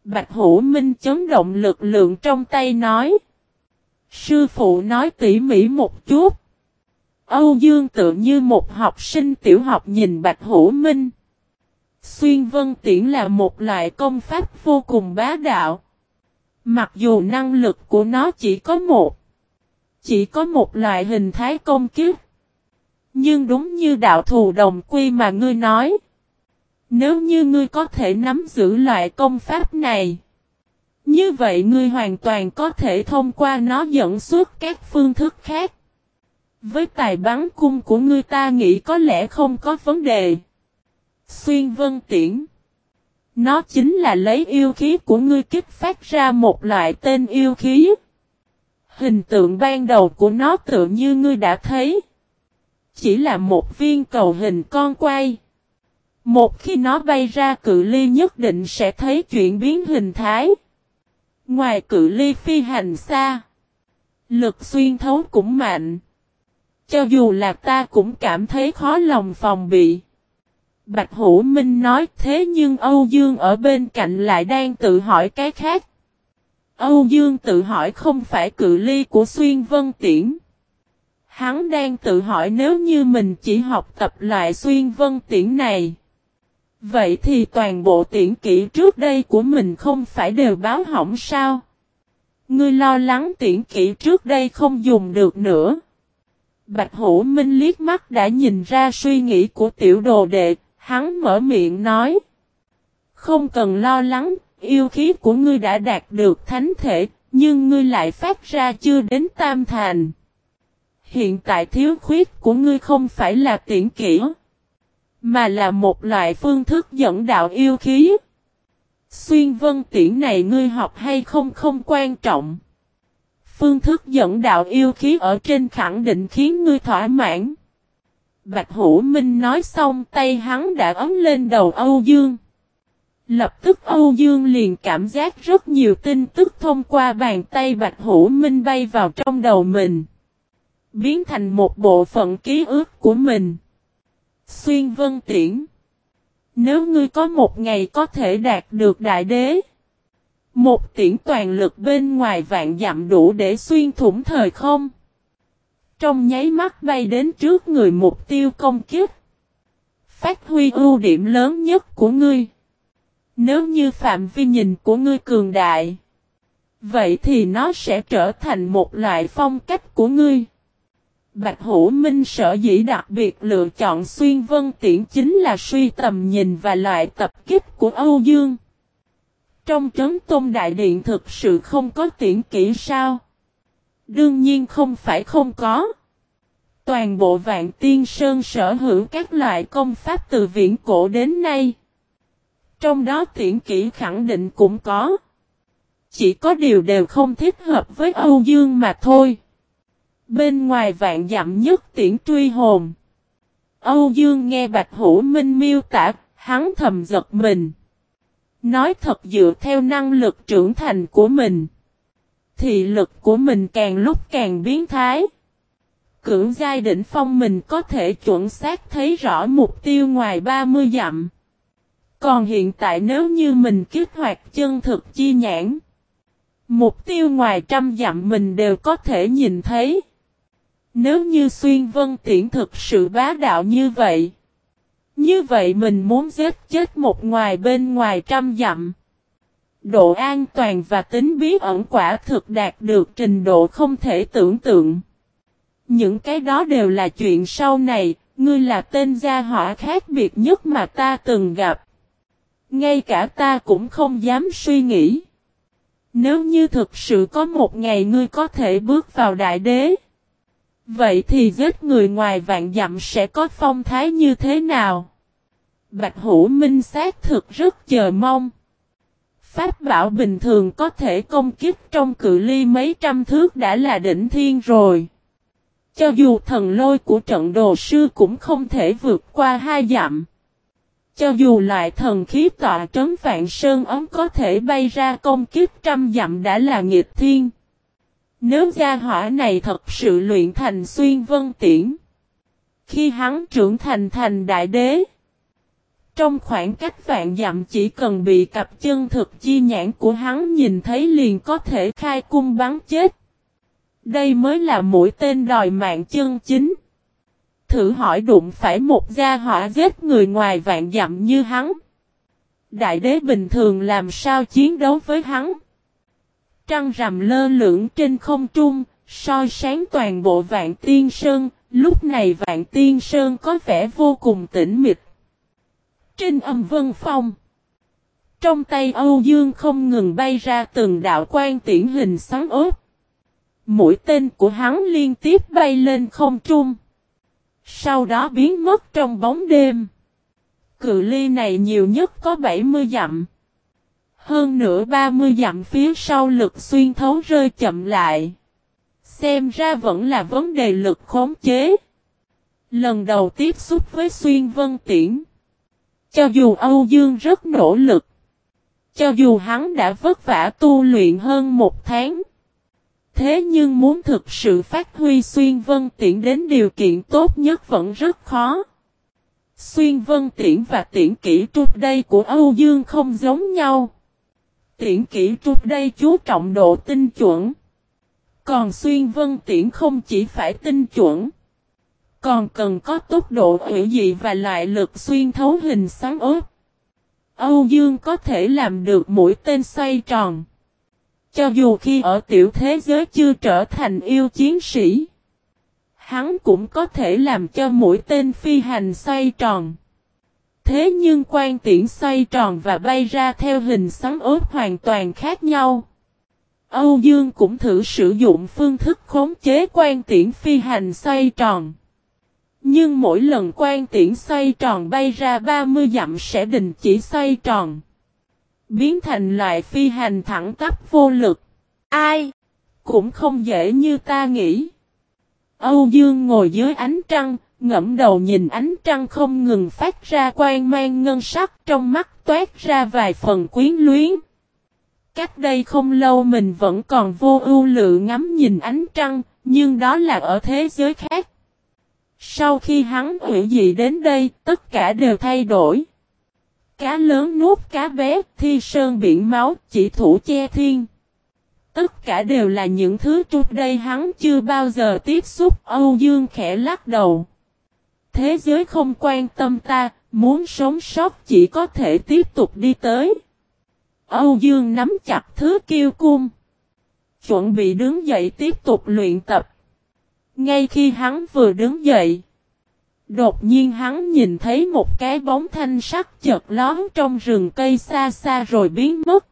Bạch Hữu Minh chấn động lực lượng trong tay nói. Sư phụ nói tỉ mỉ một chút. Âu Dương tự như một học sinh tiểu học nhìn Bạch Hữu Minh. Xuyên Vân Tiễn là một loại công pháp vô cùng bá đạo. Mặc dù năng lực của nó chỉ có một. Chỉ có một loại hình thái công kiếp. Nhưng đúng như đạo thù đồng quy mà ngươi nói. Nếu như ngươi có thể nắm giữ loại công pháp này. Như vậy ngươi hoàn toàn có thể thông qua nó dẫn xuất các phương thức khác. Với tài bắn cung của ngươi ta nghĩ có lẽ không có vấn đề. Xuyên vân tiễn. Nó chính là lấy yêu khí của ngươi kích phát ra một loại tên yêu khí. Hình tượng ban đầu của nó tự như ngươi đã thấy. Chỉ là một viên cầu hình con quay. Một khi nó bay ra cự ly nhất định sẽ thấy chuyển biến hình thái. Ngoài cự ly phi hành xa. Lực xuyên thấu cũng mạnh. Cho dù là ta cũng cảm thấy khó lòng phòng bị. Bạch Hữu Minh nói thế nhưng Âu Dương ở bên cạnh lại đang tự hỏi cái khác. Âu Dương tự hỏi không phải cự ly của xuyên vân tiễn Hắn đang tự hỏi nếu như mình chỉ học tập loại xuyên vân tiễn này. Vậy thì toàn bộ tiễn kỹ trước đây của mình không phải đều báo hỏng sao? Ngươi lo lắng tiễn kỹ trước đây không dùng được nữa. Bạch Hữu Minh liếc mắt đã nhìn ra suy nghĩ của tiểu đồ đệ, hắn mở miệng nói. Không cần lo lắng, yêu khí của ngươi đã đạt được thánh thể, nhưng ngươi lại phát ra chưa đến tam thành. Hiện tại thiếu khuyết của ngươi không phải là tiễn kỹ, mà là một loại phương thức dẫn đạo yêu khí. Xuyên vân tiễn này ngươi học hay không không quan trọng. Phương thức dẫn đạo yêu khí ở trên khẳng định khiến ngươi thỏa mãn. Bạch Hữu Minh nói xong tay hắn đã ấm lên đầu Âu Dương. Lập tức Âu Dương liền cảm giác rất nhiều tin tức thông qua bàn tay Bạch Hữu Minh bay vào trong đầu mình. Biến thành một bộ phận ký ức của mình. Xuyên Vân Tiễn, Nếu ngươi có một ngày có thể đạt được đại đế. Một tiễn toàn lực bên ngoài vạn dặm đủ để xuyên thủng thời không. Trong nháy mắt bay đến trước người mục tiêu công kiếp. Phát huy ưu điểm lớn nhất của ngươi. Nếu như phạm vi nhìn của ngươi cường đại. Vậy thì nó sẽ trở thành một loại phong cách của ngươi. Bạch Hữu Minh sở dĩ đặc biệt lựa chọn xuyên vân tiễn chính là suy tầm nhìn và loại tập kích của Âu Dương. Trong trấn tôn đại điện thực sự không có tiễn kỹ sao? Đương nhiên không phải không có. Toàn bộ vạn tiên sơn sở hữu các loại công pháp từ viễn cổ đến nay. Trong đó tiễn kỹ khẳng định cũng có. Chỉ có điều đều không thích hợp với Âu Dương mà thôi. Bên ngoài vạn dặm nhất tiễn truy hồn. Âu Dương nghe Bạch Hữu Minh miêu tả, hắn thầm giật mình. Nói thật dựa theo năng lực trưởng thành của mình. Thị lực của mình càng lúc càng biến thái. Cưỡng giai đỉnh phong mình có thể chuẩn xác thấy rõ mục tiêu ngoài 30 dặm. Còn hiện tại nếu như mình kích hoạt chân thực chi nhãn. Mục tiêu ngoài trăm dặm mình đều có thể nhìn thấy. Nếu như xuyên vân tiễn thực sự bá đạo như vậy. Như vậy mình muốn giết chết một ngoài bên ngoài trăm dặm. Độ an toàn và tính bí ẩn quả thực đạt được trình độ không thể tưởng tượng. Những cái đó đều là chuyện sau này, ngươi là tên gia hỏa khác biệt nhất mà ta từng gặp. Ngay cả ta cũng không dám suy nghĩ. Nếu như thực sự có một ngày ngươi có thể bước vào đại đế. Vậy thì giết người ngoài vạn dặm sẽ có phong thái như thế nào? Bạch Hữu Minh xác thực rất chờ mong. Pháp bảo bình thường có thể công kích trong cự ly mấy trăm thước đã là đỉnh thiên rồi. Cho dù thần lôi của trận đồ sư cũng không thể vượt qua hai dặm. Cho dù loại thần khí tọa trấn vạn sơn ấm có thể bay ra công kích trăm dặm đã là nghịch thiên. Nếu gia hỏa này thật sự luyện thành xuyên vân tiễn. Khi hắn trưởng thành thành đại đế. Trong khoảng cách vạn dặm chỉ cần bị cặp chân thực chi nhãn của hắn nhìn thấy liền có thể khai cung bắn chết. Đây mới là mũi tên đòi mạng chân chính. Thử hỏi đụng phải một gia hỏa giết người ngoài vạn dặm như hắn. Đại đế bình thường làm sao chiến đấu với hắn? Trăng rằm lơ lửng trên không trung, soi sáng toàn bộ vạn tiên sơn, lúc này vạn tiên sơn có vẻ vô cùng tĩnh mịch. Trên âm vân phong, trong tay Âu Dương không ngừng bay ra từng đạo quan tiễn hình sáng ốp. Mũi tên của hắn liên tiếp bay lên không trung. Sau đó biến mất trong bóng đêm. Cự ly này nhiều nhất có 70 dặm. Hơn nửa 30 dặm phía sau lực xuyên thấu rơi chậm lại. Xem ra vẫn là vấn đề lực khống chế. Lần đầu tiếp xúc với xuyên vân tiễn. Cho dù Âu Dương rất nỗ lực. Cho dù hắn đã vất vả tu luyện hơn một tháng. Thế nhưng muốn thực sự phát huy xuyên vân tiễn đến điều kiện tốt nhất vẫn rất khó. Xuyên vân tiễn và tiễn kỹ trục đây của Âu Dương không giống nhau. Tiễn kỹ trục đây chú trọng độ tinh chuẩn. Còn xuyên vân tiễn không chỉ phải tinh chuẩn, còn cần có tốc độ hữu dị và loại lực xuyên thấu hình sáng ớt. Âu Dương có thể làm được mũi tên xoay tròn. Cho dù khi ở tiểu thế giới chưa trở thành yêu chiến sĩ, hắn cũng có thể làm cho mũi tên phi hành xoay tròn. Thế nhưng quan tiễn xoay tròn và bay ra theo hình sóng ốp hoàn toàn khác nhau. Âu Dương cũng thử sử dụng phương thức khống chế quan tiễn phi hành xoay tròn. Nhưng mỗi lần quan tiễn xoay tròn bay ra 30 dặm sẽ đình chỉ xoay tròn. Biến thành loại phi hành thẳng tắp vô lực. Ai? Cũng không dễ như ta nghĩ. Âu Dương ngồi dưới ánh trăng, ngẫm đầu nhìn ánh trăng không ngừng phát ra quang mang ngân sắc trong mắt toát ra vài phần quyến luyến. Cách đây không lâu mình vẫn còn vô ưu lự ngắm nhìn ánh trăng, nhưng đó là ở thế giới khác. Sau khi hắn hủy dị đến đây, tất cả đều thay đổi. Cá lớn nuốt cá bé, thi sơn biển máu, chỉ thủ che thiên. Tất cả đều là những thứ trước đây hắn chưa bao giờ tiếp xúc, Âu Dương khẽ lắc đầu. Thế giới không quan tâm ta, muốn sống sót chỉ có thể tiếp tục đi tới. Âu Dương nắm chặt thứ kiêu cung. Chuẩn bị đứng dậy tiếp tục luyện tập. Ngay khi hắn vừa đứng dậy. Đột nhiên hắn nhìn thấy một cái bóng thanh sắc chợt lón trong rừng cây xa xa rồi biến mất.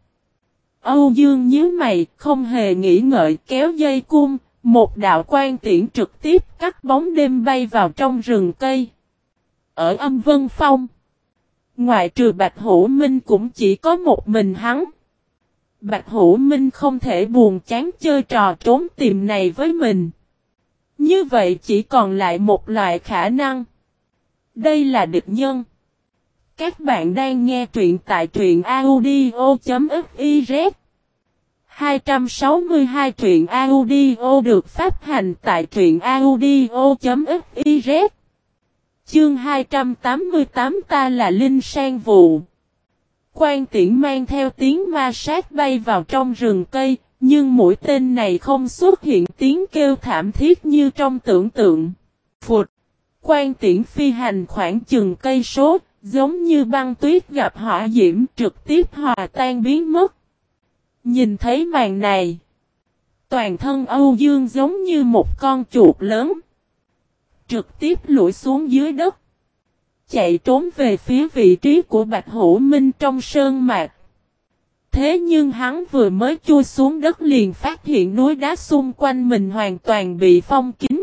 Âu Dương nhíu mày, không hề nghĩ ngợi kéo dây cung, một đạo quan tiễn trực tiếp cắt bóng đêm bay vào trong rừng cây. Ở âm vân phong, ngoại trừ Bạch Hữu Minh cũng chỉ có một mình hắn. Bạch Hữu Minh không thể buồn chán chơi trò trốn tìm này với mình. Như vậy chỉ còn lại một loại khả năng. Đây là địch nhân. Các bạn đang nghe truyện tại truyện audio.fif 262 truyện audio được phát hành tại truyện audio.fiz Chương 288 ta là Linh Sang Vụ Quan tiễn mang theo tiếng ma sát bay vào trong rừng cây, nhưng mũi tên này không xuất hiện tiếng kêu thảm thiết như trong tưởng tượng. Phụt! Quan tiễn phi hành khoảng chừng cây số, giống như băng tuyết gặp hỏa diễm trực tiếp hòa tan biến mất. Nhìn thấy màn này, toàn thân Âu Dương giống như một con chuột lớn. Trực tiếp lũi xuống dưới đất. Chạy trốn về phía vị trí của Bạch Hữu Minh trong sơn mạc. Thế nhưng hắn vừa mới chui xuống đất liền phát hiện núi đá xung quanh mình hoàn toàn bị phong kín.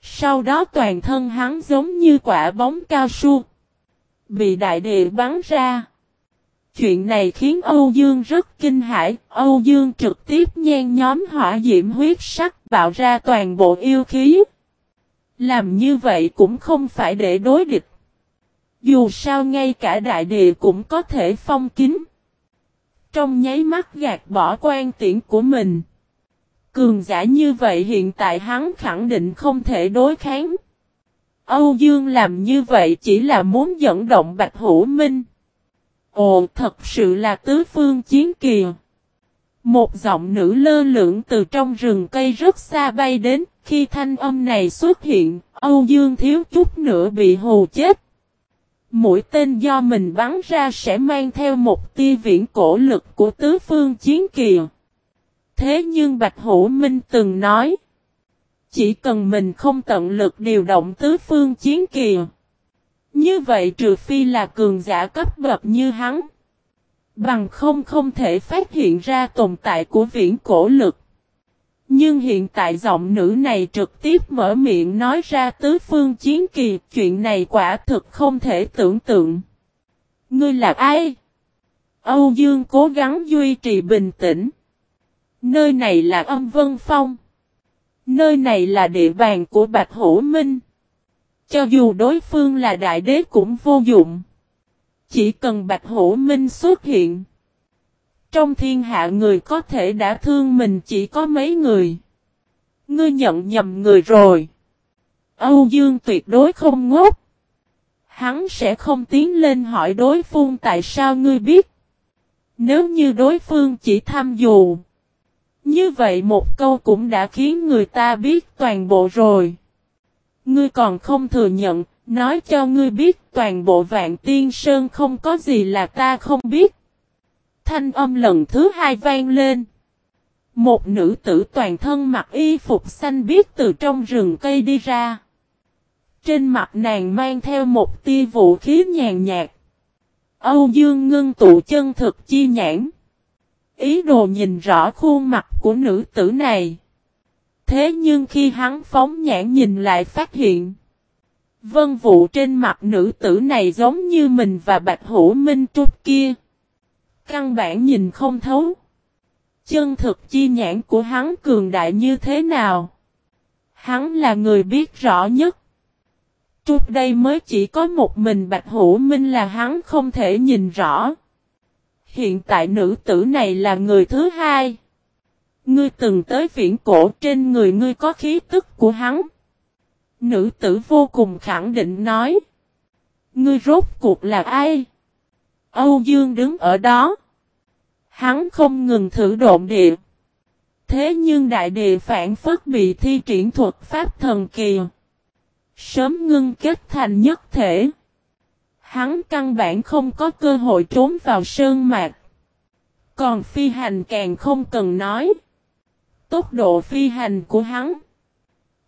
Sau đó toàn thân hắn giống như quả bóng cao su. Bị đại địa bắn ra. Chuyện này khiến Âu Dương rất kinh hãi, Âu Dương trực tiếp nhen nhóm hỏa diễm huyết sắc bạo ra toàn bộ yêu khí. Làm như vậy cũng không phải để đối địch. Dù sao ngay cả đại địa cũng có thể phong kín. Trong nháy mắt gạt bỏ quan tiễn của mình. Cường giả như vậy hiện tại hắn khẳng định không thể đối kháng. Âu Dương làm như vậy chỉ là muốn dẫn động Bạch Hữu Minh. Ồ, thật sự là tứ phương chiến kìa. Một giọng nữ lơ lửng từ trong rừng cây rất xa bay đến, khi thanh âm này xuất hiện, Âu Dương thiếu chút nữa bị hù chết. Mũi tên do mình bắn ra sẽ mang theo một tia viễn cổ lực của tứ phương chiến kìa. Thế nhưng Bạch Hữu Minh từng nói, chỉ cần mình không tận lực điều động tứ phương chiến kìa như vậy trừ phi là cường giả cấp bậc như hắn. Bằng không không thể phát hiện ra tồn tại của viễn cổ lực. Nhưng hiện tại giọng nữ này trực tiếp mở miệng nói ra tứ phương chiến kỳ, chuyện này quả thực không thể tưởng tượng. Ngươi là ai? Âu Dương cố gắng duy trì bình tĩnh. Nơi này là âm vân phong. Nơi này là địa bàn của Bạch Hữu Minh. Cho dù đối phương là đại đế cũng vô dụng. Chỉ cần Bạch hổ Minh xuất hiện. Trong thiên hạ người có thể đã thương mình chỉ có mấy người. Ngươi nhận nhầm người rồi. Âu Dương tuyệt đối không ngốc. Hắn sẽ không tiến lên hỏi đối phương tại sao ngươi biết. Nếu như đối phương chỉ tham dù. Như vậy một câu cũng đã khiến người ta biết toàn bộ rồi. Ngươi còn không thừa nhận, nói cho ngươi biết toàn bộ vạn tiên sơn không có gì là ta không biết. Thanh âm lần thứ hai vang lên. Một nữ tử toàn thân mặc y phục xanh biếc từ trong rừng cây đi ra. Trên mặt nàng mang theo một tia vũ khí nhàn nhạt. Âu Dương ngưng tụ chân thực chi nhãn. Ý đồ nhìn rõ khuôn mặt của nữ tử này. Thế nhưng khi hắn phóng nhãn nhìn lại phát hiện. Vân vụ trên mặt nữ tử này giống như mình và Bạch Hữu Minh trúc kia. Căn bản nhìn không thấu. Chân thực chi nhãn của hắn cường đại như thế nào? Hắn là người biết rõ nhất. Trúc đây mới chỉ có một mình Bạch Hữu Minh là hắn không thể nhìn rõ. Hiện tại nữ tử này là người thứ hai. Ngươi từng tới viễn cổ trên người ngươi có khí tức của hắn. Nữ tử vô cùng khẳng định nói. Ngươi rốt cuộc là ai? Âu Dương đứng ở đó. Hắn không ngừng thử độn địa. Thế nhưng đại địa phản phất bị thi triển thuật pháp thần kỳ. Sớm ngưng kết thành nhất thể. Hắn căn bản không có cơ hội trốn vào sơn mạc. Còn phi hành càng không cần nói. Tốc độ phi hành của hắn.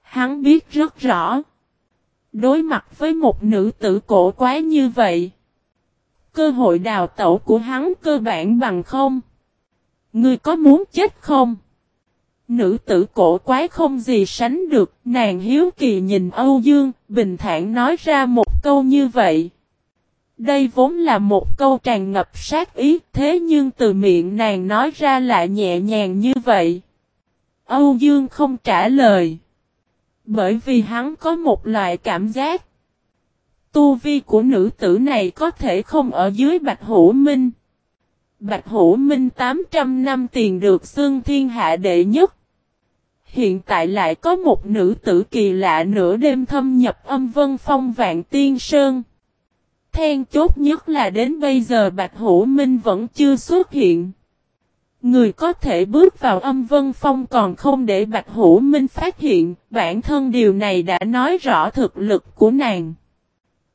Hắn biết rất rõ. Đối mặt với một nữ tử cổ quái như vậy. Cơ hội đào tẩu của hắn cơ bản bằng không. Ngươi có muốn chết không? Nữ tử cổ quái không gì sánh được, nàng hiếu kỳ nhìn Âu Dương, bình thản nói ra một câu như vậy. Đây vốn là một câu tràn ngập sát ý, thế nhưng từ miệng nàng nói ra lại nhẹ nhàng như vậy. Âu Dương không trả lời. Bởi vì hắn có một loại cảm giác. Tu vi của nữ tử này có thể không ở dưới Bạch Hữu Minh. Bạch Hữu Minh 800 năm tiền được xưng thiên hạ đệ nhất. Hiện tại lại có một nữ tử kỳ lạ nửa đêm thâm nhập âm vân phong vạn tiên sơn. Then chốt nhất là đến bây giờ Bạch Hữu Minh vẫn chưa xuất hiện. Người có thể bước vào âm vân phong còn không để Bạch Hữu Minh phát hiện, bản thân điều này đã nói rõ thực lực của nàng.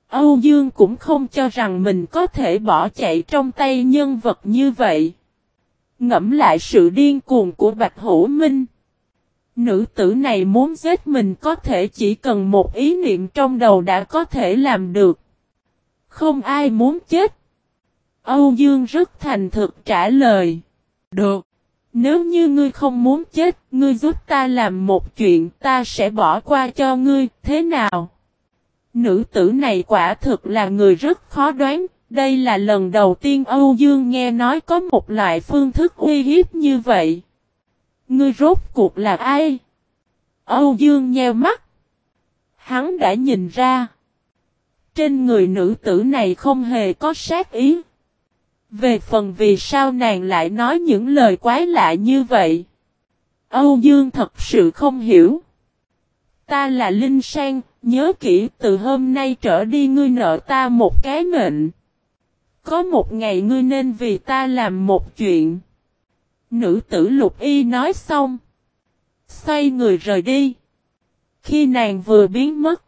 Âu Dương cũng không cho rằng mình có thể bỏ chạy trong tay nhân vật như vậy. Ngẫm lại sự điên cuồng của Bạch Hữu Minh. Nữ tử này muốn giết mình có thể chỉ cần một ý niệm trong đầu đã có thể làm được. Không ai muốn chết. Âu Dương rất thành thực trả lời. Được. Nếu như ngươi không muốn chết, ngươi giúp ta làm một chuyện ta sẽ bỏ qua cho ngươi, thế nào? Nữ tử này quả thực là người rất khó đoán, đây là lần đầu tiên Âu Dương nghe nói có một loại phương thức uy hiếp như vậy. Ngươi rốt cuộc là ai? Âu Dương nheo mắt. Hắn đã nhìn ra. Trên người nữ tử này không hề có sát ý. Về phần vì sao nàng lại nói những lời quái lạ như vậy. Âu Dương thật sự không hiểu. Ta là Linh Sang, nhớ kỹ từ hôm nay trở đi ngươi nợ ta một cái mệnh. Có một ngày ngươi nên vì ta làm một chuyện. Nữ tử lục y nói xong. Xoay người rời đi. Khi nàng vừa biến mất.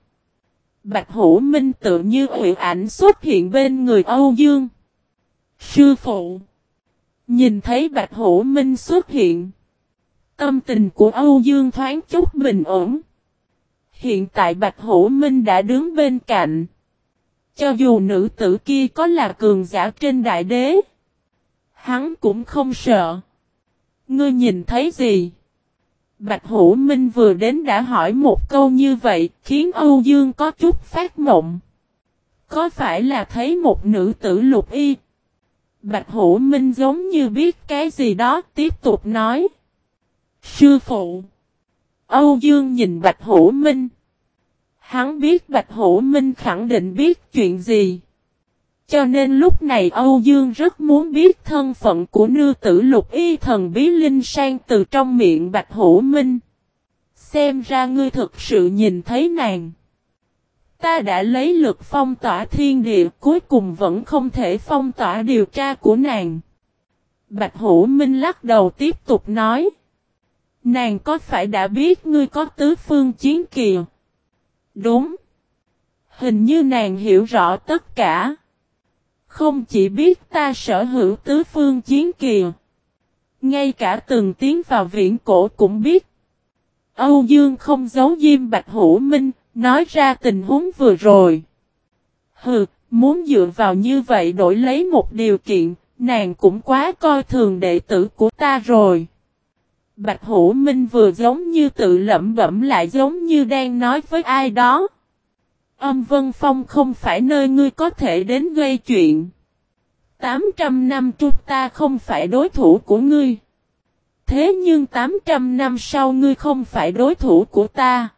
Bạch Hữu Minh tự như huyện ảnh xuất hiện bên người Âu Dương. Sư phụ. Nhìn thấy Bạch Hữu Minh xuất hiện. Tâm tình của Âu Dương thoáng chút bình ổn. Hiện tại Bạch Hữu Minh đã đứng bên cạnh. Cho dù nữ tử kia có là cường giả trên đại đế. Hắn cũng không sợ. Ngươi nhìn thấy gì? Bạch Hữu Minh vừa đến đã hỏi một câu như vậy, khiến Âu Dương có chút phát mộng. Có phải là thấy một nữ tử lục y? Bạch Hữu Minh giống như biết cái gì đó, tiếp tục nói. Sư phụ. Âu Dương nhìn Bạch Hữu Minh. Hắn biết Bạch Hữu Minh khẳng định biết chuyện gì. Cho nên lúc này Âu Dương rất muốn biết thân phận của nư tử lục y thần bí linh sang từ trong miệng Bạch Hữu Minh. Xem ra ngươi thực sự nhìn thấy nàng. Ta đã lấy lực phong tỏa thiên địa cuối cùng vẫn không thể phong tỏa điều tra của nàng. Bạch Hữu Minh lắc đầu tiếp tục nói. Nàng có phải đã biết ngươi có tứ phương chiến kìa? Đúng. Hình như nàng hiểu rõ tất cả. Không chỉ biết ta sở hữu tứ phương chiến kìa. Ngay cả từng tiến vào viện cổ cũng biết. Âu Dương không giấu diêm Bạch Hữu Minh, nói ra tình huống vừa rồi. Hừ, muốn dựa vào như vậy đổi lấy một điều kiện, nàng cũng quá coi thường đệ tử của ta rồi. Bạch Hữu Minh vừa giống như tự lẩm bẩm lại giống như đang nói với ai đó. Âm Vân Phong không phải nơi ngươi có thể đến gây chuyện. 800 năm trước ta không phải đối thủ của ngươi. Thế nhưng 800 năm sau ngươi không phải đối thủ của ta.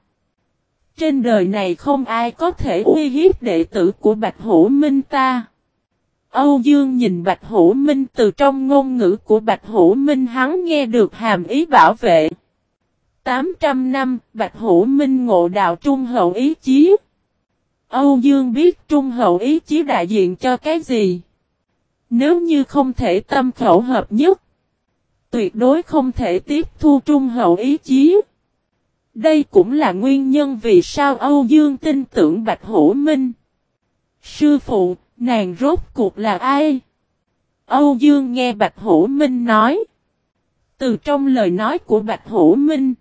Trên đời này không ai có thể uy hiếp đệ tử của Bạch Hữu Minh ta. Âu Dương nhìn Bạch Hữu Minh từ trong ngôn ngữ của Bạch Hữu Minh hắn nghe được hàm ý bảo vệ. 800 năm, Bạch Hữu Minh ngộ đạo trung hậu ý chí. Âu Dương biết trung hậu ý chí đại diện cho cái gì. Nếu như không thể tâm khẩu hợp nhất, tuyệt đối không thể tiếp thu trung hậu ý chí. Đây cũng là nguyên nhân vì sao Âu Dương tin tưởng Bạch Hữu Minh. Sư phụ, nàng rốt cuộc là ai? Âu Dương nghe Bạch Hữu Minh nói. Từ trong lời nói của Bạch Hữu Minh,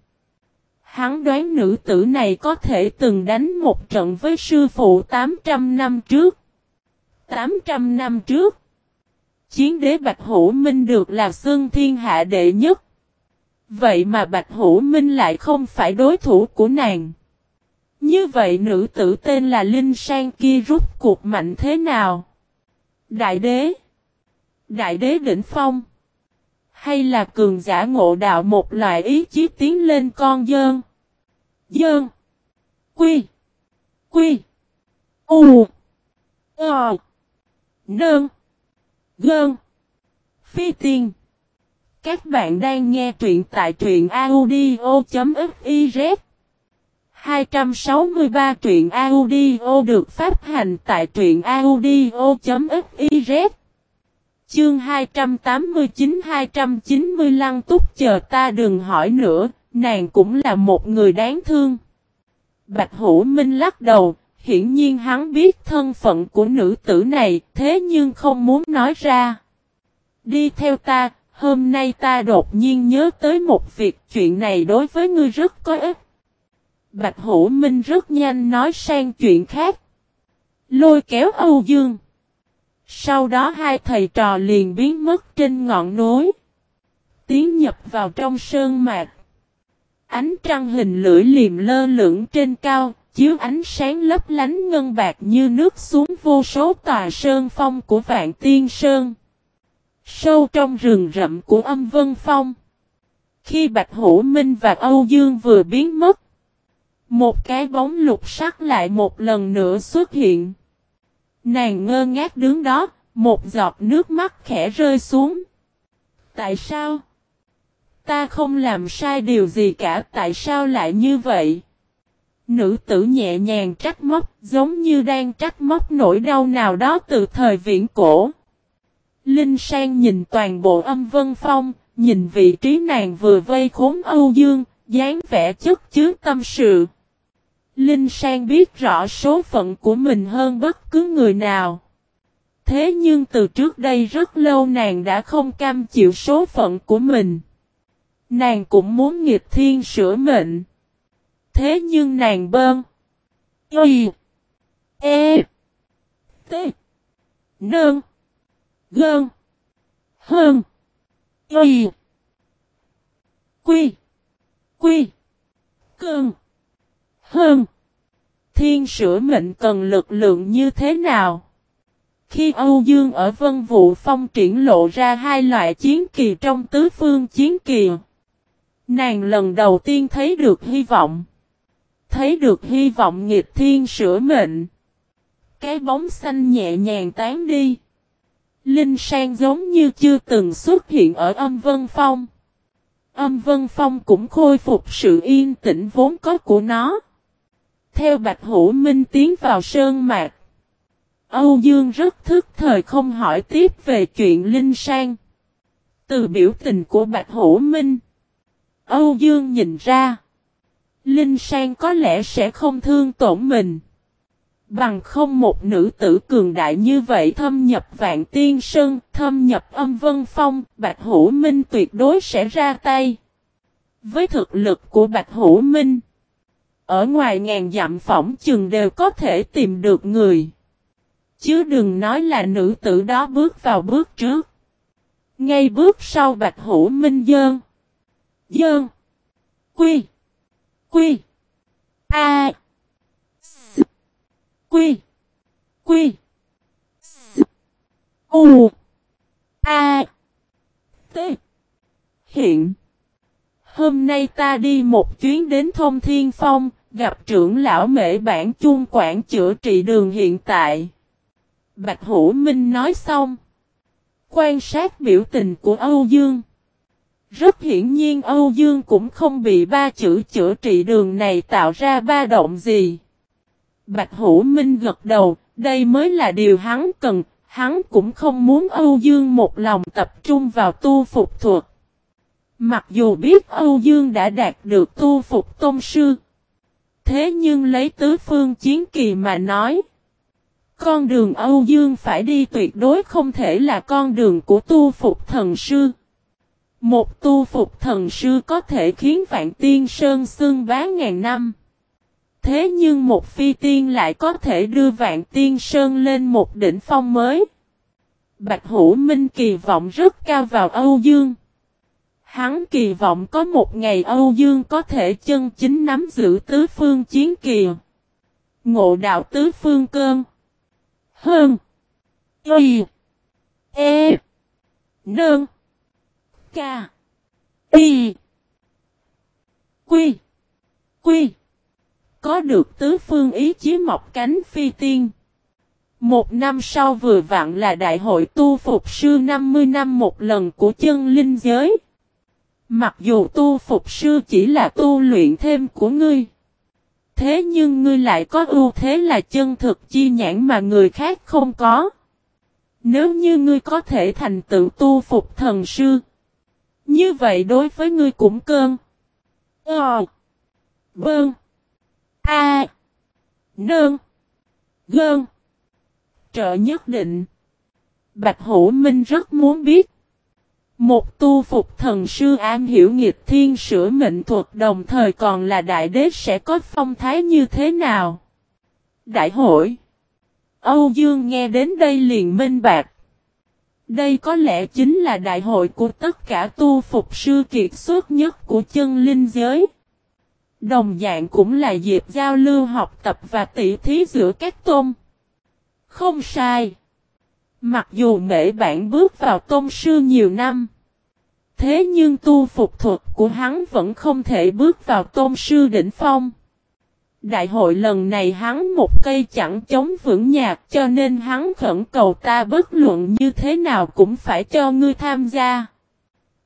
hắn đoán nữ tử này có thể từng đánh một trận với sư phụ 800 năm trước. 800 năm trước, chiến đế Bạch Hữu Minh được là xương thiên hạ đệ nhất. Vậy mà Bạch Hữu Minh lại không phải đối thủ của nàng. Như vậy nữ tử tên là Linh Sang kia rút cuộc mạnh thế nào? Đại đế? Đại đế đỉnh phong? Hay là cường giả ngộ đạo một loại ý chí tiến lên con dơn? Dơn? Quy? Quy? U? Ờ? Nơn? Gơn? Phi tiên? Các bạn đang nghe truyện tại truyện audio.fiz 263 truyện audio được phát hành tại truyện audio.fiz Chương 289-290 lăng túc chờ ta đừng hỏi nữa, nàng cũng là một người đáng thương. Bạch Hữu Minh lắc đầu, hiển nhiên hắn biết thân phận của nữ tử này, thế nhưng không muốn nói ra. Đi theo ta, Hôm nay ta đột nhiên nhớ tới một việc chuyện này đối với ngươi rất có ích. Bạch Hữu Minh rất nhanh nói sang chuyện khác. Lôi kéo Âu Dương. Sau đó hai thầy trò liền biến mất trên ngọn núi. Tiến nhập vào trong sơn mạc. Ánh trăng hình lưỡi liềm lơ lửng trên cao, chiếu ánh sáng lấp lánh ngân bạc như nước xuống vô số tòa sơn phong của Vạn Tiên Sơn. Sâu trong rừng rậm của âm vân phong. Khi Bạch Hữu Minh và Âu Dương vừa biến mất. Một cái bóng lục sắc lại một lần nữa xuất hiện. Nàng ngơ ngác đứng đó, một giọt nước mắt khẽ rơi xuống. Tại sao? Ta không làm sai điều gì cả, tại sao lại như vậy? Nữ tử nhẹ nhàng trách móc, giống như đang trách móc nỗi đau nào đó từ thời viễn cổ. Linh Sang nhìn toàn bộ âm vân phong, nhìn vị trí nàng vừa vây khốn Âu Dương, dáng vẻ chất chứa tâm sự. Linh Sang biết rõ số phận của mình hơn bất cứ người nào. Thế nhưng từ trước đây rất lâu nàng đã không cam chịu số phận của mình. Nàng cũng muốn nghịch thiên sửa mệnh. Thế nhưng nàng bơm. Y. E. T. Nương. Gơn. Hơn. Y. Quy. Quy. Cơn. Hơn. Thiên sửa mệnh cần lực lượng như thế nào? Khi Âu Dương ở Vân Vũ Phong triển lộ ra hai loại chiến kỳ trong tứ phương chiến kỳ. Nàng lần đầu tiên thấy được hy vọng. Thấy được hy vọng nghịch thiên sửa mệnh. Cái bóng xanh nhẹ nhàng tán đi. Linh Sang giống như chưa từng xuất hiện ở âm Vân Phong. Âm Vân Phong cũng khôi phục sự yên tĩnh vốn có của nó. Theo Bạch Hữu Minh tiến vào sơn mạc. Âu Dương rất thức thời không hỏi tiếp về chuyện Linh Sang. Từ biểu tình của Bạch Hữu Minh. Âu Dương nhìn ra. Linh Sang có lẽ sẽ không thương tổn mình. Bằng không một nữ tử cường đại như vậy thâm nhập vạn tiên sơn, thâm nhập âm vân phong, Bạch Hữu Minh tuyệt đối sẽ ra tay. Với thực lực của Bạch Hữu Minh, ở ngoài ngàn dặm phỏng chừng đều có thể tìm được người. Chứ đừng nói là nữ tử đó bước vào bước trước. Ngay bước sau Bạch Hữu Minh dơn. Dơn. Quy. Quy. A. S. Quy. Quy. S. U. A. T. Hiện. Hôm nay ta đi một chuyến đến Thông Thiên Phong, gặp trưởng lão mễ bản chung quản chữa trị đường hiện tại. Bạch Hữu Minh nói xong. Quan sát biểu tình của Âu Dương. Rất hiển nhiên Âu Dương cũng không bị ba chữ chữa trị đường này tạo ra ba động gì. Bạch Hữu Minh gật đầu, đây mới là điều hắn cần, hắn cũng không muốn Âu Dương một lòng tập trung vào tu phục thuật. Mặc dù biết Âu Dương đã đạt được tu phục tôn sư. Thế nhưng lấy tứ phương chiến kỳ mà nói. Con đường Âu Dương phải đi tuyệt đối không thể là con đường của tu phục thần sư. Một tu phục thần sư có thể khiến vạn tiên sơn xương bá ngàn năm. Thế nhưng một phi tiên lại có thể đưa vạn tiên sơn lên một đỉnh phong mới. Bạch Hữu Minh kỳ vọng rất cao vào Âu Dương. Hắn kỳ vọng có một ngày Âu Dương có thể chân chính nắm giữ tứ phương chiến kỳ. Ngộ đạo tứ phương cơn. Hơn. Y. E. Nơn. Ca. Y. Quy. Quy. Có được tứ phương ý chí mọc cánh phi tiên. Một năm sau vừa vặn là đại hội tu phục sư 50 năm một lần của chân linh giới. Mặc dù tu phục sư chỉ là tu luyện thêm của ngươi. Thế nhưng ngươi lại có ưu thế là chân thực chi nhãn mà người khác không có. Nếu như ngươi có thể thành tựu tu phục thần sư. Như vậy đối với ngươi cũng cơn. Ờ. Bơn. A. nương, Gơn. Trợ nhất định. Bạch Hữu Minh rất muốn biết. Một tu phục thần sư an hiểu nghịch thiên sửa mệnh thuật đồng thời còn là đại đế sẽ có phong thái như thế nào? Đại hội Âu Dương nghe đến đây liền minh bạc. Đây có lẽ chính là đại hội của tất cả tu phục sư kiệt xuất nhất của chân linh giới. Đồng dạng cũng là dịp giao lưu học tập và tỉ thí giữa các tôn. Không sai. Mặc dù mễ bản bước vào tôn sư nhiều năm. Thế nhưng tu phục thuật của hắn vẫn không thể bước vào tôn sư đỉnh phong. Đại hội lần này hắn một cây chẳng chống vững nhạc cho nên hắn khẩn cầu ta bất luận như thế nào cũng phải cho ngươi tham gia.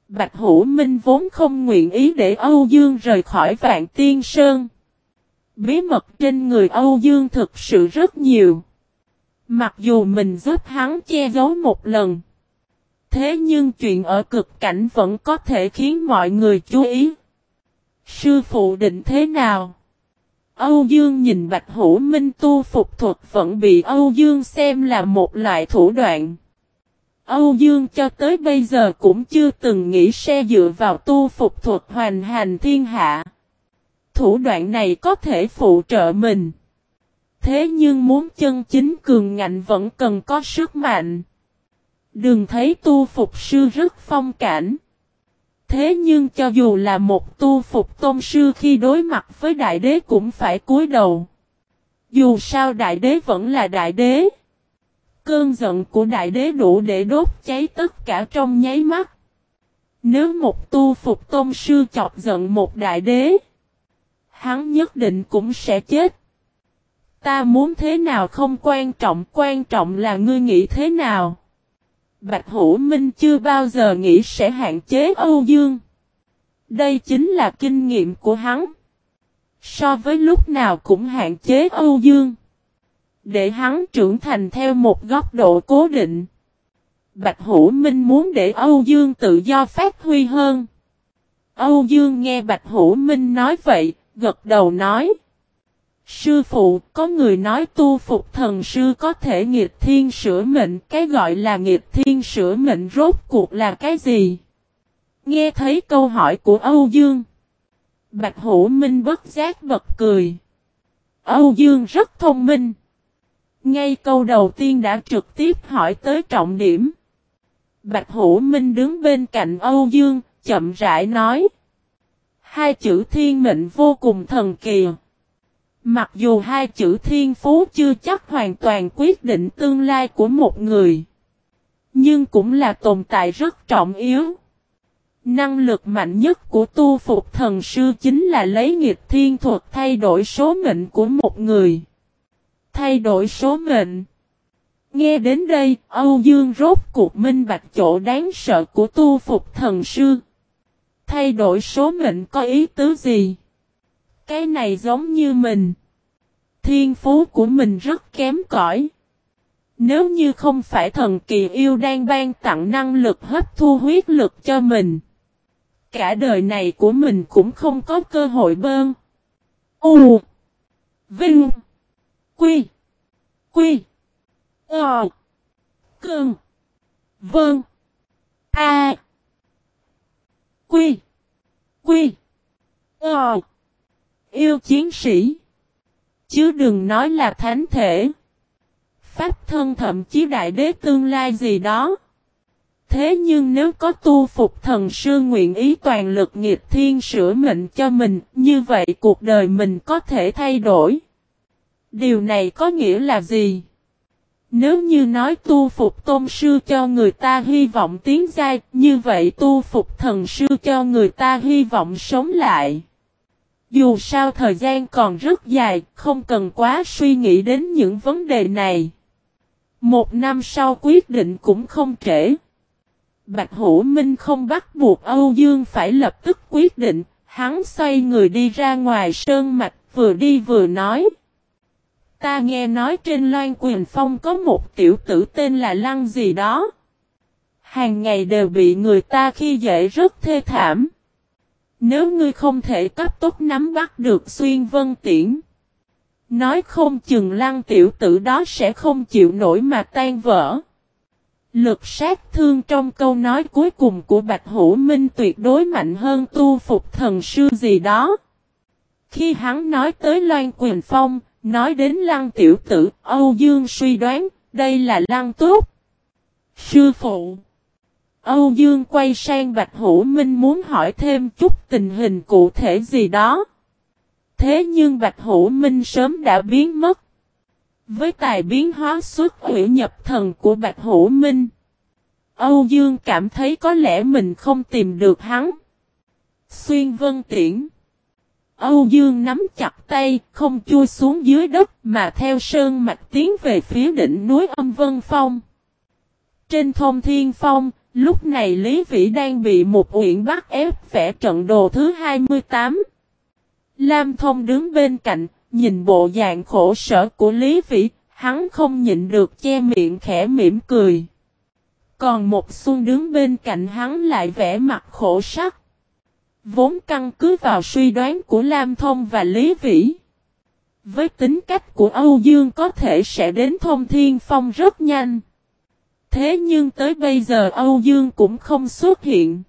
Bạch Hữu Minh vốn không nguyện ý để Âu Dương rời khỏi Vạn Tiên Sơn. Bí mật trên người Âu Dương thực sự rất nhiều. Mặc dù mình giúp hắn che giấu một lần. Thế nhưng chuyện ở cực cảnh vẫn có thể khiến mọi người chú ý. Sư phụ định thế nào? Âu Dương nhìn Bạch Hữu Minh tu phục thuật vẫn bị Âu Dương xem là một loại thủ đoạn. Âu Dương cho tới bây giờ cũng chưa từng nghĩ xe dựa vào tu phục thuật hoàn hành thiên hạ. Thủ đoạn này có thể phụ trợ mình. Thế nhưng muốn chân chính cường ngạnh vẫn cần có sức mạnh. Đừng thấy tu phục sư rất phong cảnh. Thế nhưng cho dù là một tu phục tôn sư khi đối mặt với đại đế cũng phải cúi đầu. Dù sao đại đế vẫn là đại đế. Cơn giận của đại đế đủ để đốt cháy tất cả trong nháy mắt. Nếu một tu phục tôn sư chọc giận một đại đế, hắn nhất định cũng sẽ chết. Ta muốn thế nào không quan trọng, quan trọng là ngươi nghĩ thế nào. Bạch Hữu Minh chưa bao giờ nghĩ sẽ hạn chế Âu Dương. Đây chính là kinh nghiệm của hắn. So với lúc nào cũng hạn chế Âu Dương. Để hắn trưởng thành theo một góc độ cố định. Bạch Hữu Minh muốn để Âu Dương tự do phát huy hơn. Âu Dương nghe Bạch Hữu Minh nói vậy, gật đầu nói. Sư phụ, có người nói tu phục thần sư có thể nghịch thiên sửa mệnh, cái gọi là nghịch thiên sửa mệnh rốt cuộc là cái gì? Nghe thấy câu hỏi của Âu Dương. Bạch Hữu Minh bất giác bật cười. Âu Dương rất thông minh. Ngay câu đầu tiên đã trực tiếp hỏi tới trọng điểm. Bạch Hữu Minh đứng bên cạnh Âu Dương, chậm rãi nói. Hai chữ thiên mệnh vô cùng thần kỳ. Mặc dù hai chữ thiên phú chưa chắc hoàn toàn quyết định tương lai của một người. Nhưng cũng là tồn tại rất trọng yếu. Năng lực mạnh nhất của tu phục thần sư chính là lấy nghịch thiên thuật thay đổi số mệnh của một người. Thay đổi số mệnh. Nghe đến đây, Âu Dương rốt cuộc minh bạch chỗ đáng sợ của tu phục thần sư. Thay đổi số mệnh có ý tứ gì? Cái này giống như mình. Thiên phú của mình rất kém cỏi. Nếu như không phải thần kỳ yêu đang ban tặng năng lực hấp thu huyết lực cho mình. Cả đời này của mình cũng không có cơ hội bơn. U. Vinh. Quy. Quy. Ờ. Cơn. Vâng. A. Quy. Quy. Ờ. Yêu chiến sĩ. Chứ đừng nói là thánh thể. Pháp thân thậm chí đại đế tương lai gì đó. Thế nhưng nếu có tu phục thần sư nguyện ý toàn lực nghiệp thiên sửa mệnh cho mình, như vậy cuộc đời mình có thể thay đổi. Điều này có nghĩa là gì? Nếu như nói tu phục tôn sư cho người ta hy vọng tiến giai, như vậy tu phục thần sư cho người ta hy vọng sống lại. Dù sao thời gian còn rất dài, không cần quá suy nghĩ đến những vấn đề này. Một năm sau quyết định cũng không trễ. Bạch Hữu Minh không bắt buộc Âu Dương phải lập tức quyết định, hắn xoay người đi ra ngoài sơn mạch, vừa đi vừa nói. Ta nghe nói trên loan quyền phong có một tiểu tử tên là Lăng gì đó. Hàng ngày đều bị người ta khi dễ rất thê thảm. Nếu ngươi không thể cấp tốc nắm bắt được xuyên vân tiễn. Nói không chừng lăng tiểu tử đó sẽ không chịu nổi mà tan vỡ. Lực sát thương trong câu nói cuối cùng của Bạch Hữu Minh tuyệt đối mạnh hơn tu phục thần sư gì đó. Khi hắn nói tới Loan Quyền Phong, nói đến lăng tiểu tử, Âu Dương suy đoán, đây là lăng tốt. Sư phụ Âu Dương quay sang Bạch Hữu Minh muốn hỏi thêm chút tình hình cụ thể gì đó. Thế nhưng Bạch Hữu Minh sớm đã biến mất. Với tài biến hóa xuất hủy nhập thần của Bạch Hữu Minh. Âu Dương cảm thấy có lẽ mình không tìm được hắn. Xuyên vân tiễn. Âu Dương nắm chặt tay, không chui xuống dưới đất mà theo sơn mạch tiến về phía đỉnh núi âm vân phong. Trên thông thiên phong, lúc này Lý Vĩ đang bị một uyển bắt ép vẽ trận đồ thứ 28. Lam Thông đứng bên cạnh, nhìn bộ dạng khổ sở của Lý Vĩ, hắn không nhịn được che miệng khẽ mỉm cười. Còn một xuân đứng bên cạnh hắn lại vẽ mặt khổ sắc. Vốn căn cứ vào suy đoán của Lam Thông và Lý Vĩ. Với tính cách của Âu Dương có thể sẽ đến thông thiên phong rất nhanh. Thế nhưng tới bây giờ Âu Dương cũng không xuất hiện.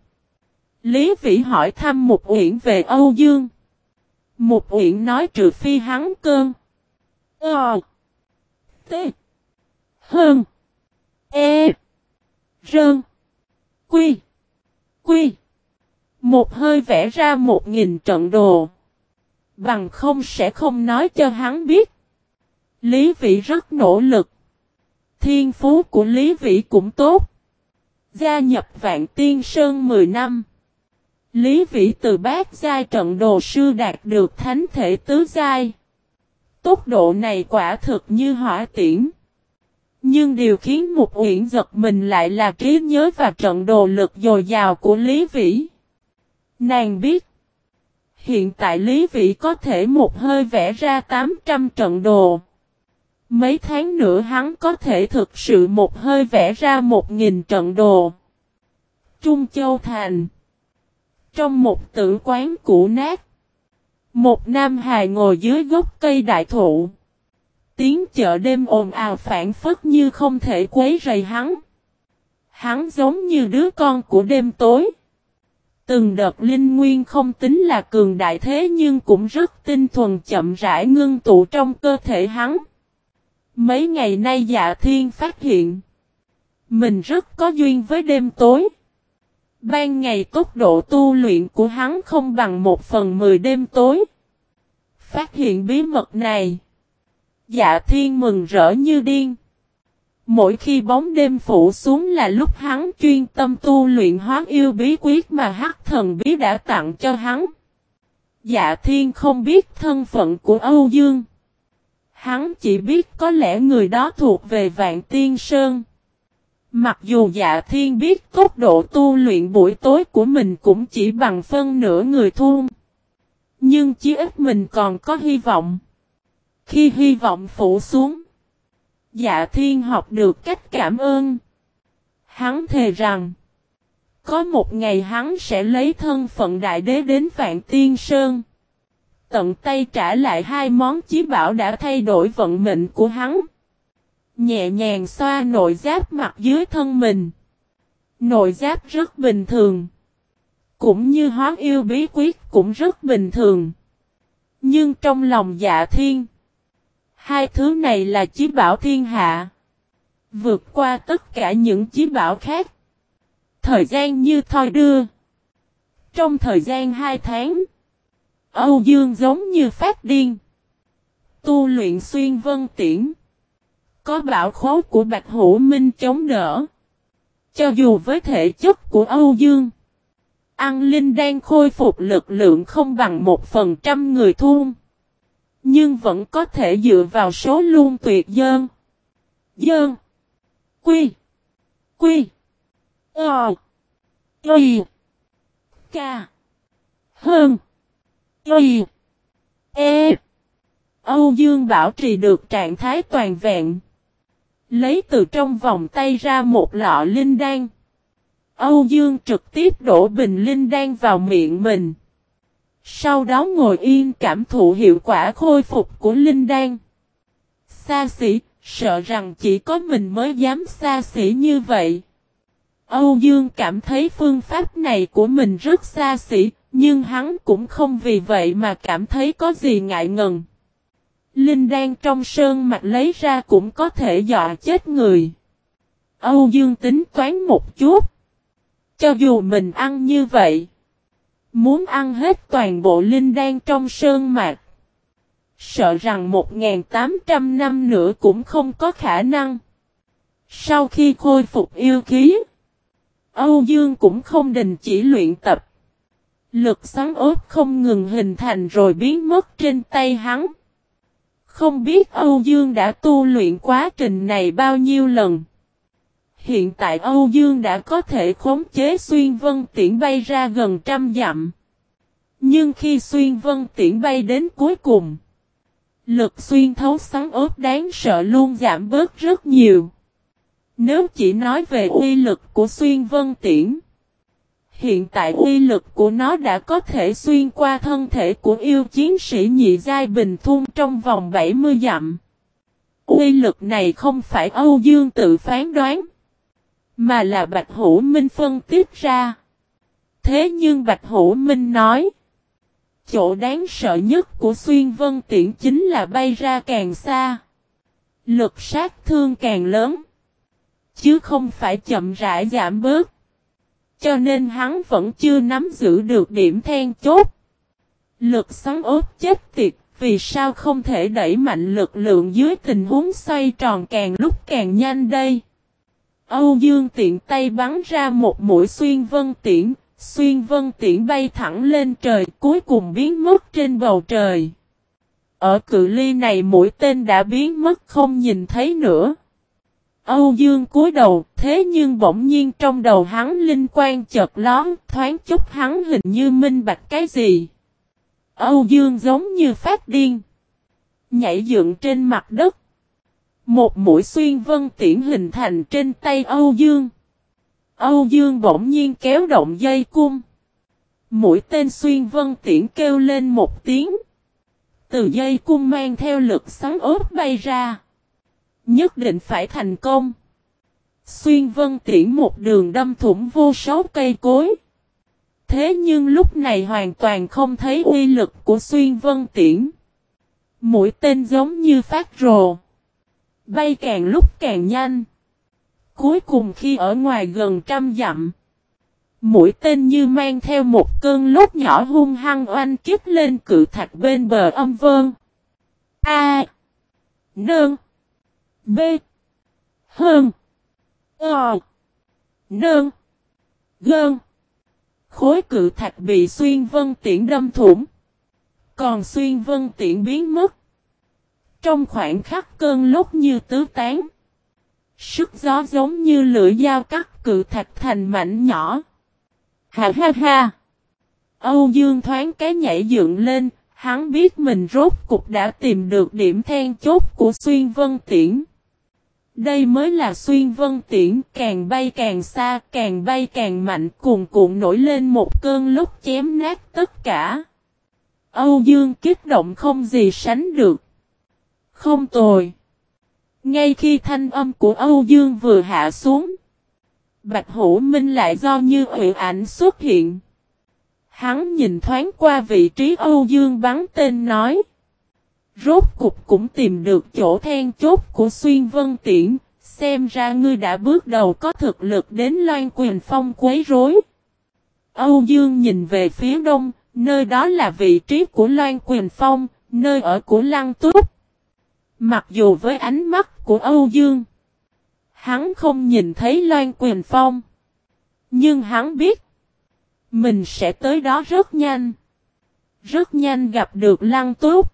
Lý Vĩ hỏi thăm Mục uyển về Âu Dương. Mục uyển nói trừ phi hắn cơn. Ờ. T. Hơn. E. Rơn. Quy. Quy. Một hơi vẽ ra một nghìn trận đồ. Bằng không sẽ không nói cho hắn biết. Lý Vĩ rất nỗ lực. Thiên phú của Lý Vĩ cũng tốt. Gia nhập Vạn Tiên Sơn 10 năm. Lý Vĩ từ bát giai trận đồ sư đạt được thánh thể tứ giai. Tốc độ này quả thực như hỏa tiễn. Nhưng điều khiến một uyển giật mình lại là trí nhớ và trận đồ lực dồi dào của Lý Vĩ. Nàng biết. Hiện tại Lý Vĩ có thể một hơi vẽ ra 800 trận đồ. Mấy tháng nữa hắn có thể thực sự một hơi vẽ ra 1.000 trận đồ. Trung Châu Thành Trong một tử quán cũ nát, một nam hài ngồi dưới gốc cây đại thụ. Tiếng chợ đêm ồn ào phản phất như không thể quấy rầy hắn. Hắn giống như đứa con của đêm tối. Từng đợt linh nguyên không tính là cường đại thế nhưng cũng rất tinh thuần chậm rãi ngưng tụ trong cơ thể hắn. Mấy ngày nay dạ thiên phát hiện. Mình rất có duyên với đêm tối. Ban ngày tốc độ tu luyện của hắn không bằng một phần mười đêm tối. Phát hiện bí mật này. Dạ thiên mừng rỡ như điên. Mỗi khi bóng đêm phủ xuống là lúc hắn chuyên tâm tu luyện hóa yêu bí quyết mà hắc thần bí đã tặng cho hắn. Dạ thiên không biết thân phận của Âu Dương. Hắn chỉ biết có lẽ người đó thuộc về Vạn Tiên Sơn. Mặc dù dạ thiên biết tốc độ tu luyện buổi tối của mình cũng chỉ bằng phân nửa người thun. Nhưng chí ít mình còn có hy vọng. Khi hy vọng phủ xuống. Dạ thiên học được cách cảm ơn. Hắn thề rằng. Có một ngày hắn sẽ lấy thân phận đại đế đến Vạn Tiên Sơn. Tận tay trả lại hai món chí bảo đã thay đổi vận mệnh của hắn. Nhẹ nhàng xoa nội giáp mặt dưới thân mình. Nội giáp rất bình thường. Cũng như hóa yêu bí quyết cũng rất bình thường. Nhưng trong lòng dạ thiên. Hai thứ này là chí bảo thiên hạ. Vượt qua tất cả những chí bảo khác. Thời gian như thoi đưa. Trong thời gian hai tháng. Âu Dương giống như phát điên. Tu luyện xuyên vân tiễn. Có bảo khố của Bạch Hữu Minh chống đỡ. Cho dù với thể chất của Âu Dương. Ăn Linh đang khôi phục lực lượng không bằng một phần trăm người thun. Nhưng vẫn có thể dựa vào số luôn tuyệt dơn. Dơn. Quy. Quy. Ờ. Y. Ca. Hơn. Y. E. Âu Dương bảo trì được trạng thái toàn vẹn. Lấy từ trong vòng tay ra một lọ linh đan. Âu Dương trực tiếp đổ bình linh đan vào miệng mình. Sau đó ngồi yên cảm thụ hiệu quả khôi phục của linh đan. Xa xỉ, sợ rằng chỉ có mình mới dám xa xỉ như vậy. Âu Dương cảm thấy phương pháp này của mình rất xa xỉ, nhưng hắn cũng không vì vậy mà cảm thấy có gì ngại ngần. Linh đan trong sơn mạch lấy ra cũng có thể dọa chết người. Âu Dương tính toán một chút. Cho dù mình ăn như vậy. Muốn ăn hết toàn bộ linh đan trong sơn mạc, Sợ rằng 1.800 năm nữa cũng không có khả năng. Sau khi khôi phục yêu khí. Âu Dương cũng không đình chỉ luyện tập. Lực sáng ốp không ngừng hình thành rồi biến mất trên tay hắn. Không biết Âu Dương đã tu luyện quá trình này bao nhiêu lần. Hiện tại Âu Dương đã có thể khống chế xuyên vân tiễn bay ra gần trăm dặm. Nhưng khi xuyên vân tiễn bay đến cuối cùng, lực xuyên thấu sáng ốp đáng sợ luôn giảm bớt rất nhiều. Nếu chỉ nói về uy lực của xuyên vân tiễn, hiện tại uy lực của nó đã có thể xuyên qua thân thể của yêu chiến sĩ nhị giai bình thun trong vòng 70 dặm. Uy lực này không phải Âu Dương tự phán đoán, mà là Bạch Hữu Minh phân tích ra. Thế nhưng Bạch Hữu Minh nói, chỗ đáng sợ nhất của xuyên vân tiễn chính là bay ra càng xa. Lực sát thương càng lớn. Chứ không phải chậm rãi giảm bớt. Cho nên hắn vẫn chưa nắm giữ được điểm then chốt. Lực xoắn ốp chết tiệt, vì sao không thể đẩy mạnh lực lượng dưới tình huống xoay tròn càng lúc càng nhanh đây? Âu Dương tiện tay bắn ra một mũi xuyên vân tiễn, xuyên vân tiễn bay thẳng lên trời cuối cùng biến mất trên bầu trời. Ở cự ly này mũi tên đã biến mất không nhìn thấy nữa. Âu Dương cúi đầu, thế nhưng bỗng nhiên trong đầu hắn linh quan chợt lón, thoáng chút hắn hình như minh bạch cái gì. Âu Dương giống như phát điên. Nhảy dựng trên mặt đất. Một mũi xuyên vân tiễn hình thành trên tay Âu Dương. Âu Dương bỗng nhiên kéo động dây cung. Mũi tên xuyên vân tiễn kêu lên một tiếng. Từ dây cung mang theo lực sáng ốp bay ra. Nhất định phải thành công. Xuyên vân tiễn một đường đâm thủng vô số cây cối. Thế nhưng lúc này hoàn toàn không thấy uy lực của xuyên vân tiễn. Mũi tên giống như phát rồ. Bay càng lúc càng nhanh. Cuối cùng khi ở ngoài gần trăm dặm. Mũi tên như mang theo một cơn lốt nhỏ hung hăng oanh kiếp lên cự thạch bên bờ âm vơn. A. Nương. B. Hơn. O. Nương. Gơn. Khối cự thạch bị xuyên vân tiễn đâm thủng. Còn xuyên vân tiễn biến mất. Trong khoảng khắc cơn lốc như tứ tán. Sức gió giống như lưỡi dao cắt cự thạch thành mảnh nhỏ. Ha ha ha. Âu Dương thoáng cái nhảy dựng lên, hắn biết mình rốt cục đã tìm được điểm then chốt của xuyên vân tiễn. Đây mới là xuyên vân tiễn, càng bay càng xa, càng bay càng mạnh, cuồn cuộn nổi lên một cơn lúc chém nát tất cả. Âu Dương kích động không gì sánh được. Không tồi. Ngay khi thanh âm của Âu Dương vừa hạ xuống, Bạch Hữu Minh lại do như ủy ảnh xuất hiện. Hắn nhìn thoáng qua vị trí Âu Dương bắn tên nói. Rốt cục cũng tìm được chỗ then chốt của xuyên vân tiễn, xem ra ngươi đã bước đầu có thực lực đến loan quyền phong quấy rối. Âu Dương nhìn về phía đông, nơi đó là vị trí của loan quyền phong, nơi ở của lăng túc. Mặc dù với ánh mắt của Âu Dương, hắn không nhìn thấy loan quyền phong. Nhưng hắn biết, mình sẽ tới đó rất nhanh. Rất nhanh gặp được lăng túc.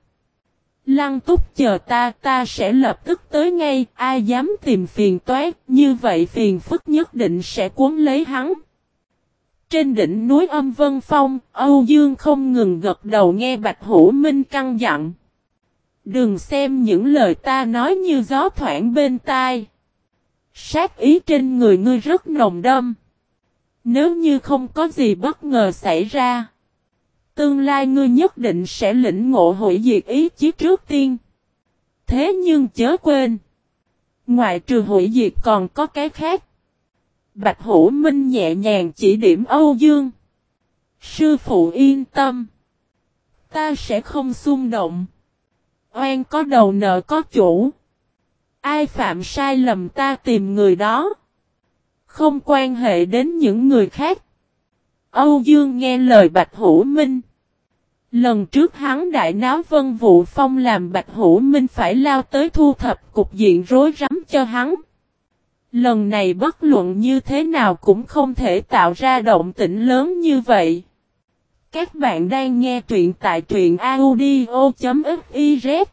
Lăng túc chờ ta, ta sẽ lập tức tới ngay, ai dám tìm phiền toái, như vậy phiền phức nhất định sẽ cuốn lấy hắn. Trên đỉnh núi âm vân phong, Âu Dương không ngừng gật đầu nghe Bạch Hữu Minh căng dặn. Đừng xem những lời ta nói như gió thoảng bên tai. Sát ý trên người ngươi rất nồng đâm. Nếu như không có gì bất ngờ xảy ra. Tương lai ngươi nhất định sẽ lĩnh ngộ hội diệt ý chí trước tiên. Thế nhưng chớ quên. Ngoại trừ hội diệt còn có cái khác. Bạch Hữu Minh nhẹ nhàng chỉ điểm Âu Dương. Sư phụ yên tâm. Ta sẽ không xung động. Oan có đầu nợ có chủ. Ai phạm sai lầm ta tìm người đó. Không quan hệ đến những người khác. Âu Dương nghe lời Bạch Hữu Minh. Lần trước hắn đại náo vân vũ phong làm Bạch Hữu Minh phải lao tới thu thập cục diện rối rắm cho hắn. Lần này bất luận như thế nào cũng không thể tạo ra động tĩnh lớn như vậy. Các bạn đang nghe truyện tại truyện audio.fiz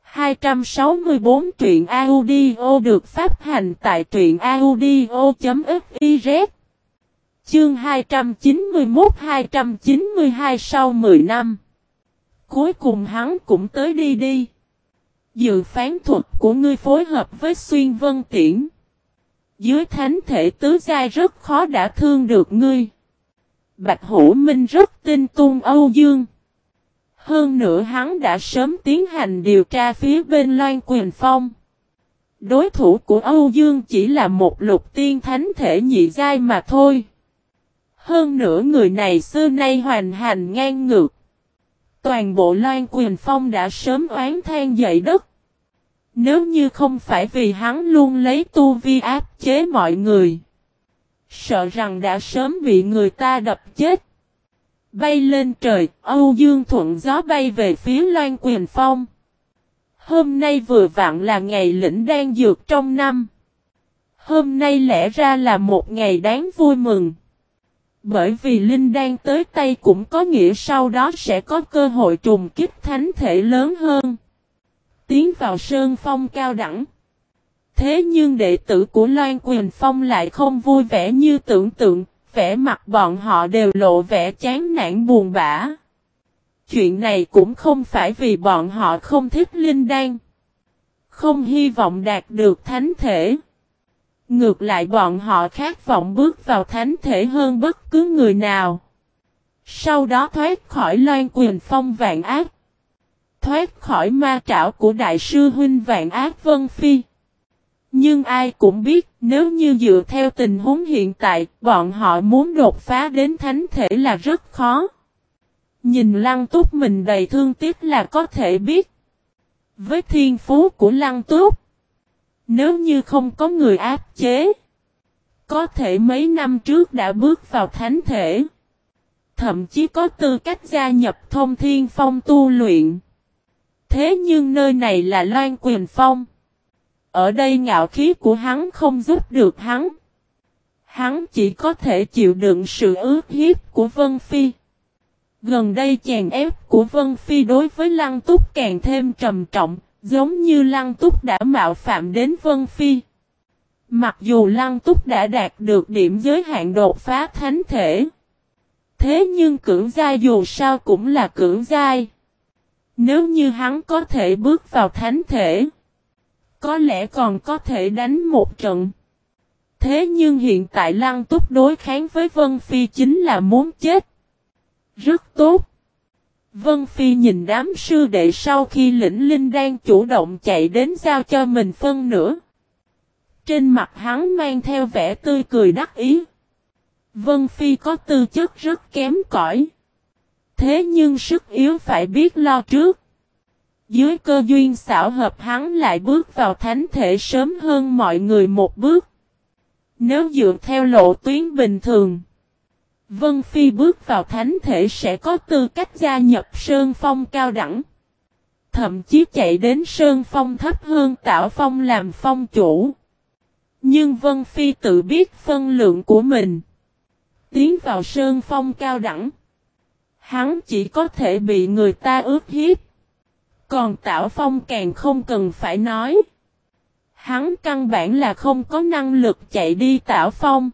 264 truyện audio được phát hành tại truyện audio.fiz Chương 291-292 sau 10 năm. Cuối cùng hắn cũng tới đi đi. Dự phán thuật của ngươi phối hợp với xuyên vân tiễn. Dưới thánh thể tứ giai rất khó đã thương được ngươi. Bạch Hữu Minh rất tin tung Âu Dương hơn nữa hắn đã sớm tiến hành điều tra phía bên Loan Quyền Phong. Đối thủ của Âu Dương chỉ là một lục tiên thánh thể nhị giai mà thôi. Hơn nữa người này xưa nay hoàn hành ngang ngược. Toàn bộ Loan Quyền Phong đã sớm oán than dậy đất. Nếu như không phải vì hắn luôn lấy tu vi áp chế mọi người. Sợ rằng đã sớm bị người ta đập chết. Bay lên trời, Âu Dương thuận gió bay về phía Loan Quyền Phong. Hôm nay vừa vặn là ngày lĩnh đang dược trong năm. Hôm nay lẽ ra là một ngày đáng vui mừng. Bởi vì Linh đang tới tay cũng có nghĩa sau đó sẽ có cơ hội trùng kích thánh thể lớn hơn. Tiến vào sơn phong cao đẳng. Thế nhưng đệ tử của Loan Quyền Phong lại không vui vẻ như tưởng tượng, vẻ mặt bọn họ đều lộ vẻ chán nản buồn bã. Chuyện này cũng không phải vì bọn họ không thích linh đan. Không hy vọng đạt được thánh thể. Ngược lại bọn họ khát vọng bước vào thánh thể hơn bất cứ người nào. Sau đó thoát khỏi loan quyền phong vạn ác. Thoát khỏi ma trảo của đại sư huynh vạn ác Vân Phi. Nhưng ai cũng biết, nếu như dựa theo tình huống hiện tại, bọn họ muốn đột phá đến thánh thể là rất khó. Nhìn lăng túc mình đầy thương tiếc là có thể biết. Với thiên phú của lăng túc. Nếu như không có người áp chế. Có thể mấy năm trước đã bước vào thánh thể. Thậm chí có tư cách gia nhập thông thiên phong tu luyện. Thế nhưng nơi này là Loan Quyền Phong. Ở đây ngạo khí của hắn không giúp được hắn. Hắn chỉ có thể chịu đựng sự ước hiếp của Vân Phi. Gần đây chèn ép của Vân Phi đối với Lăng Túc càng thêm trầm trọng, giống như Lăng Túc đã mạo phạm đến Vân Phi. Mặc dù Lăng Túc đã đạt được điểm giới hạn đột phá thánh thể. Thế nhưng cưỡng giai dù sao cũng là cưỡng giai. Nếu như hắn có thể bước vào thánh thể. Có lẽ còn có thể đánh một trận. Thế nhưng hiện tại Lăng Túc đối kháng với Vân Phi chính là muốn chết. Rất tốt. Vân Phi nhìn đám sư đệ sau khi lĩnh linh đang chủ động chạy đến giao cho mình phân nữa. Trên mặt hắn mang theo vẻ tươi cười đắc ý. Vân Phi có tư chất rất kém cỏi. Thế nhưng sức yếu phải biết lo trước. Dưới cơ duyên xảo hợp hắn lại bước vào thánh thể sớm hơn mọi người một bước. Nếu dựa theo lộ tuyến bình thường. Vân Phi bước vào thánh thể sẽ có tư cách gia nhập Sơn Phong cao đẳng. Thậm chí chạy đến Sơn Phong thấp hơn Tạo Phong làm phong chủ. Nhưng Vân Phi tự biết phân lượng của mình. Tiến vào Sơn Phong cao đẳng. Hắn chỉ có thể bị người ta ước hiếp. Còn Tạo Phong càng không cần phải nói. Hắn căn bản là không có năng lực chạy đi Tạo Phong.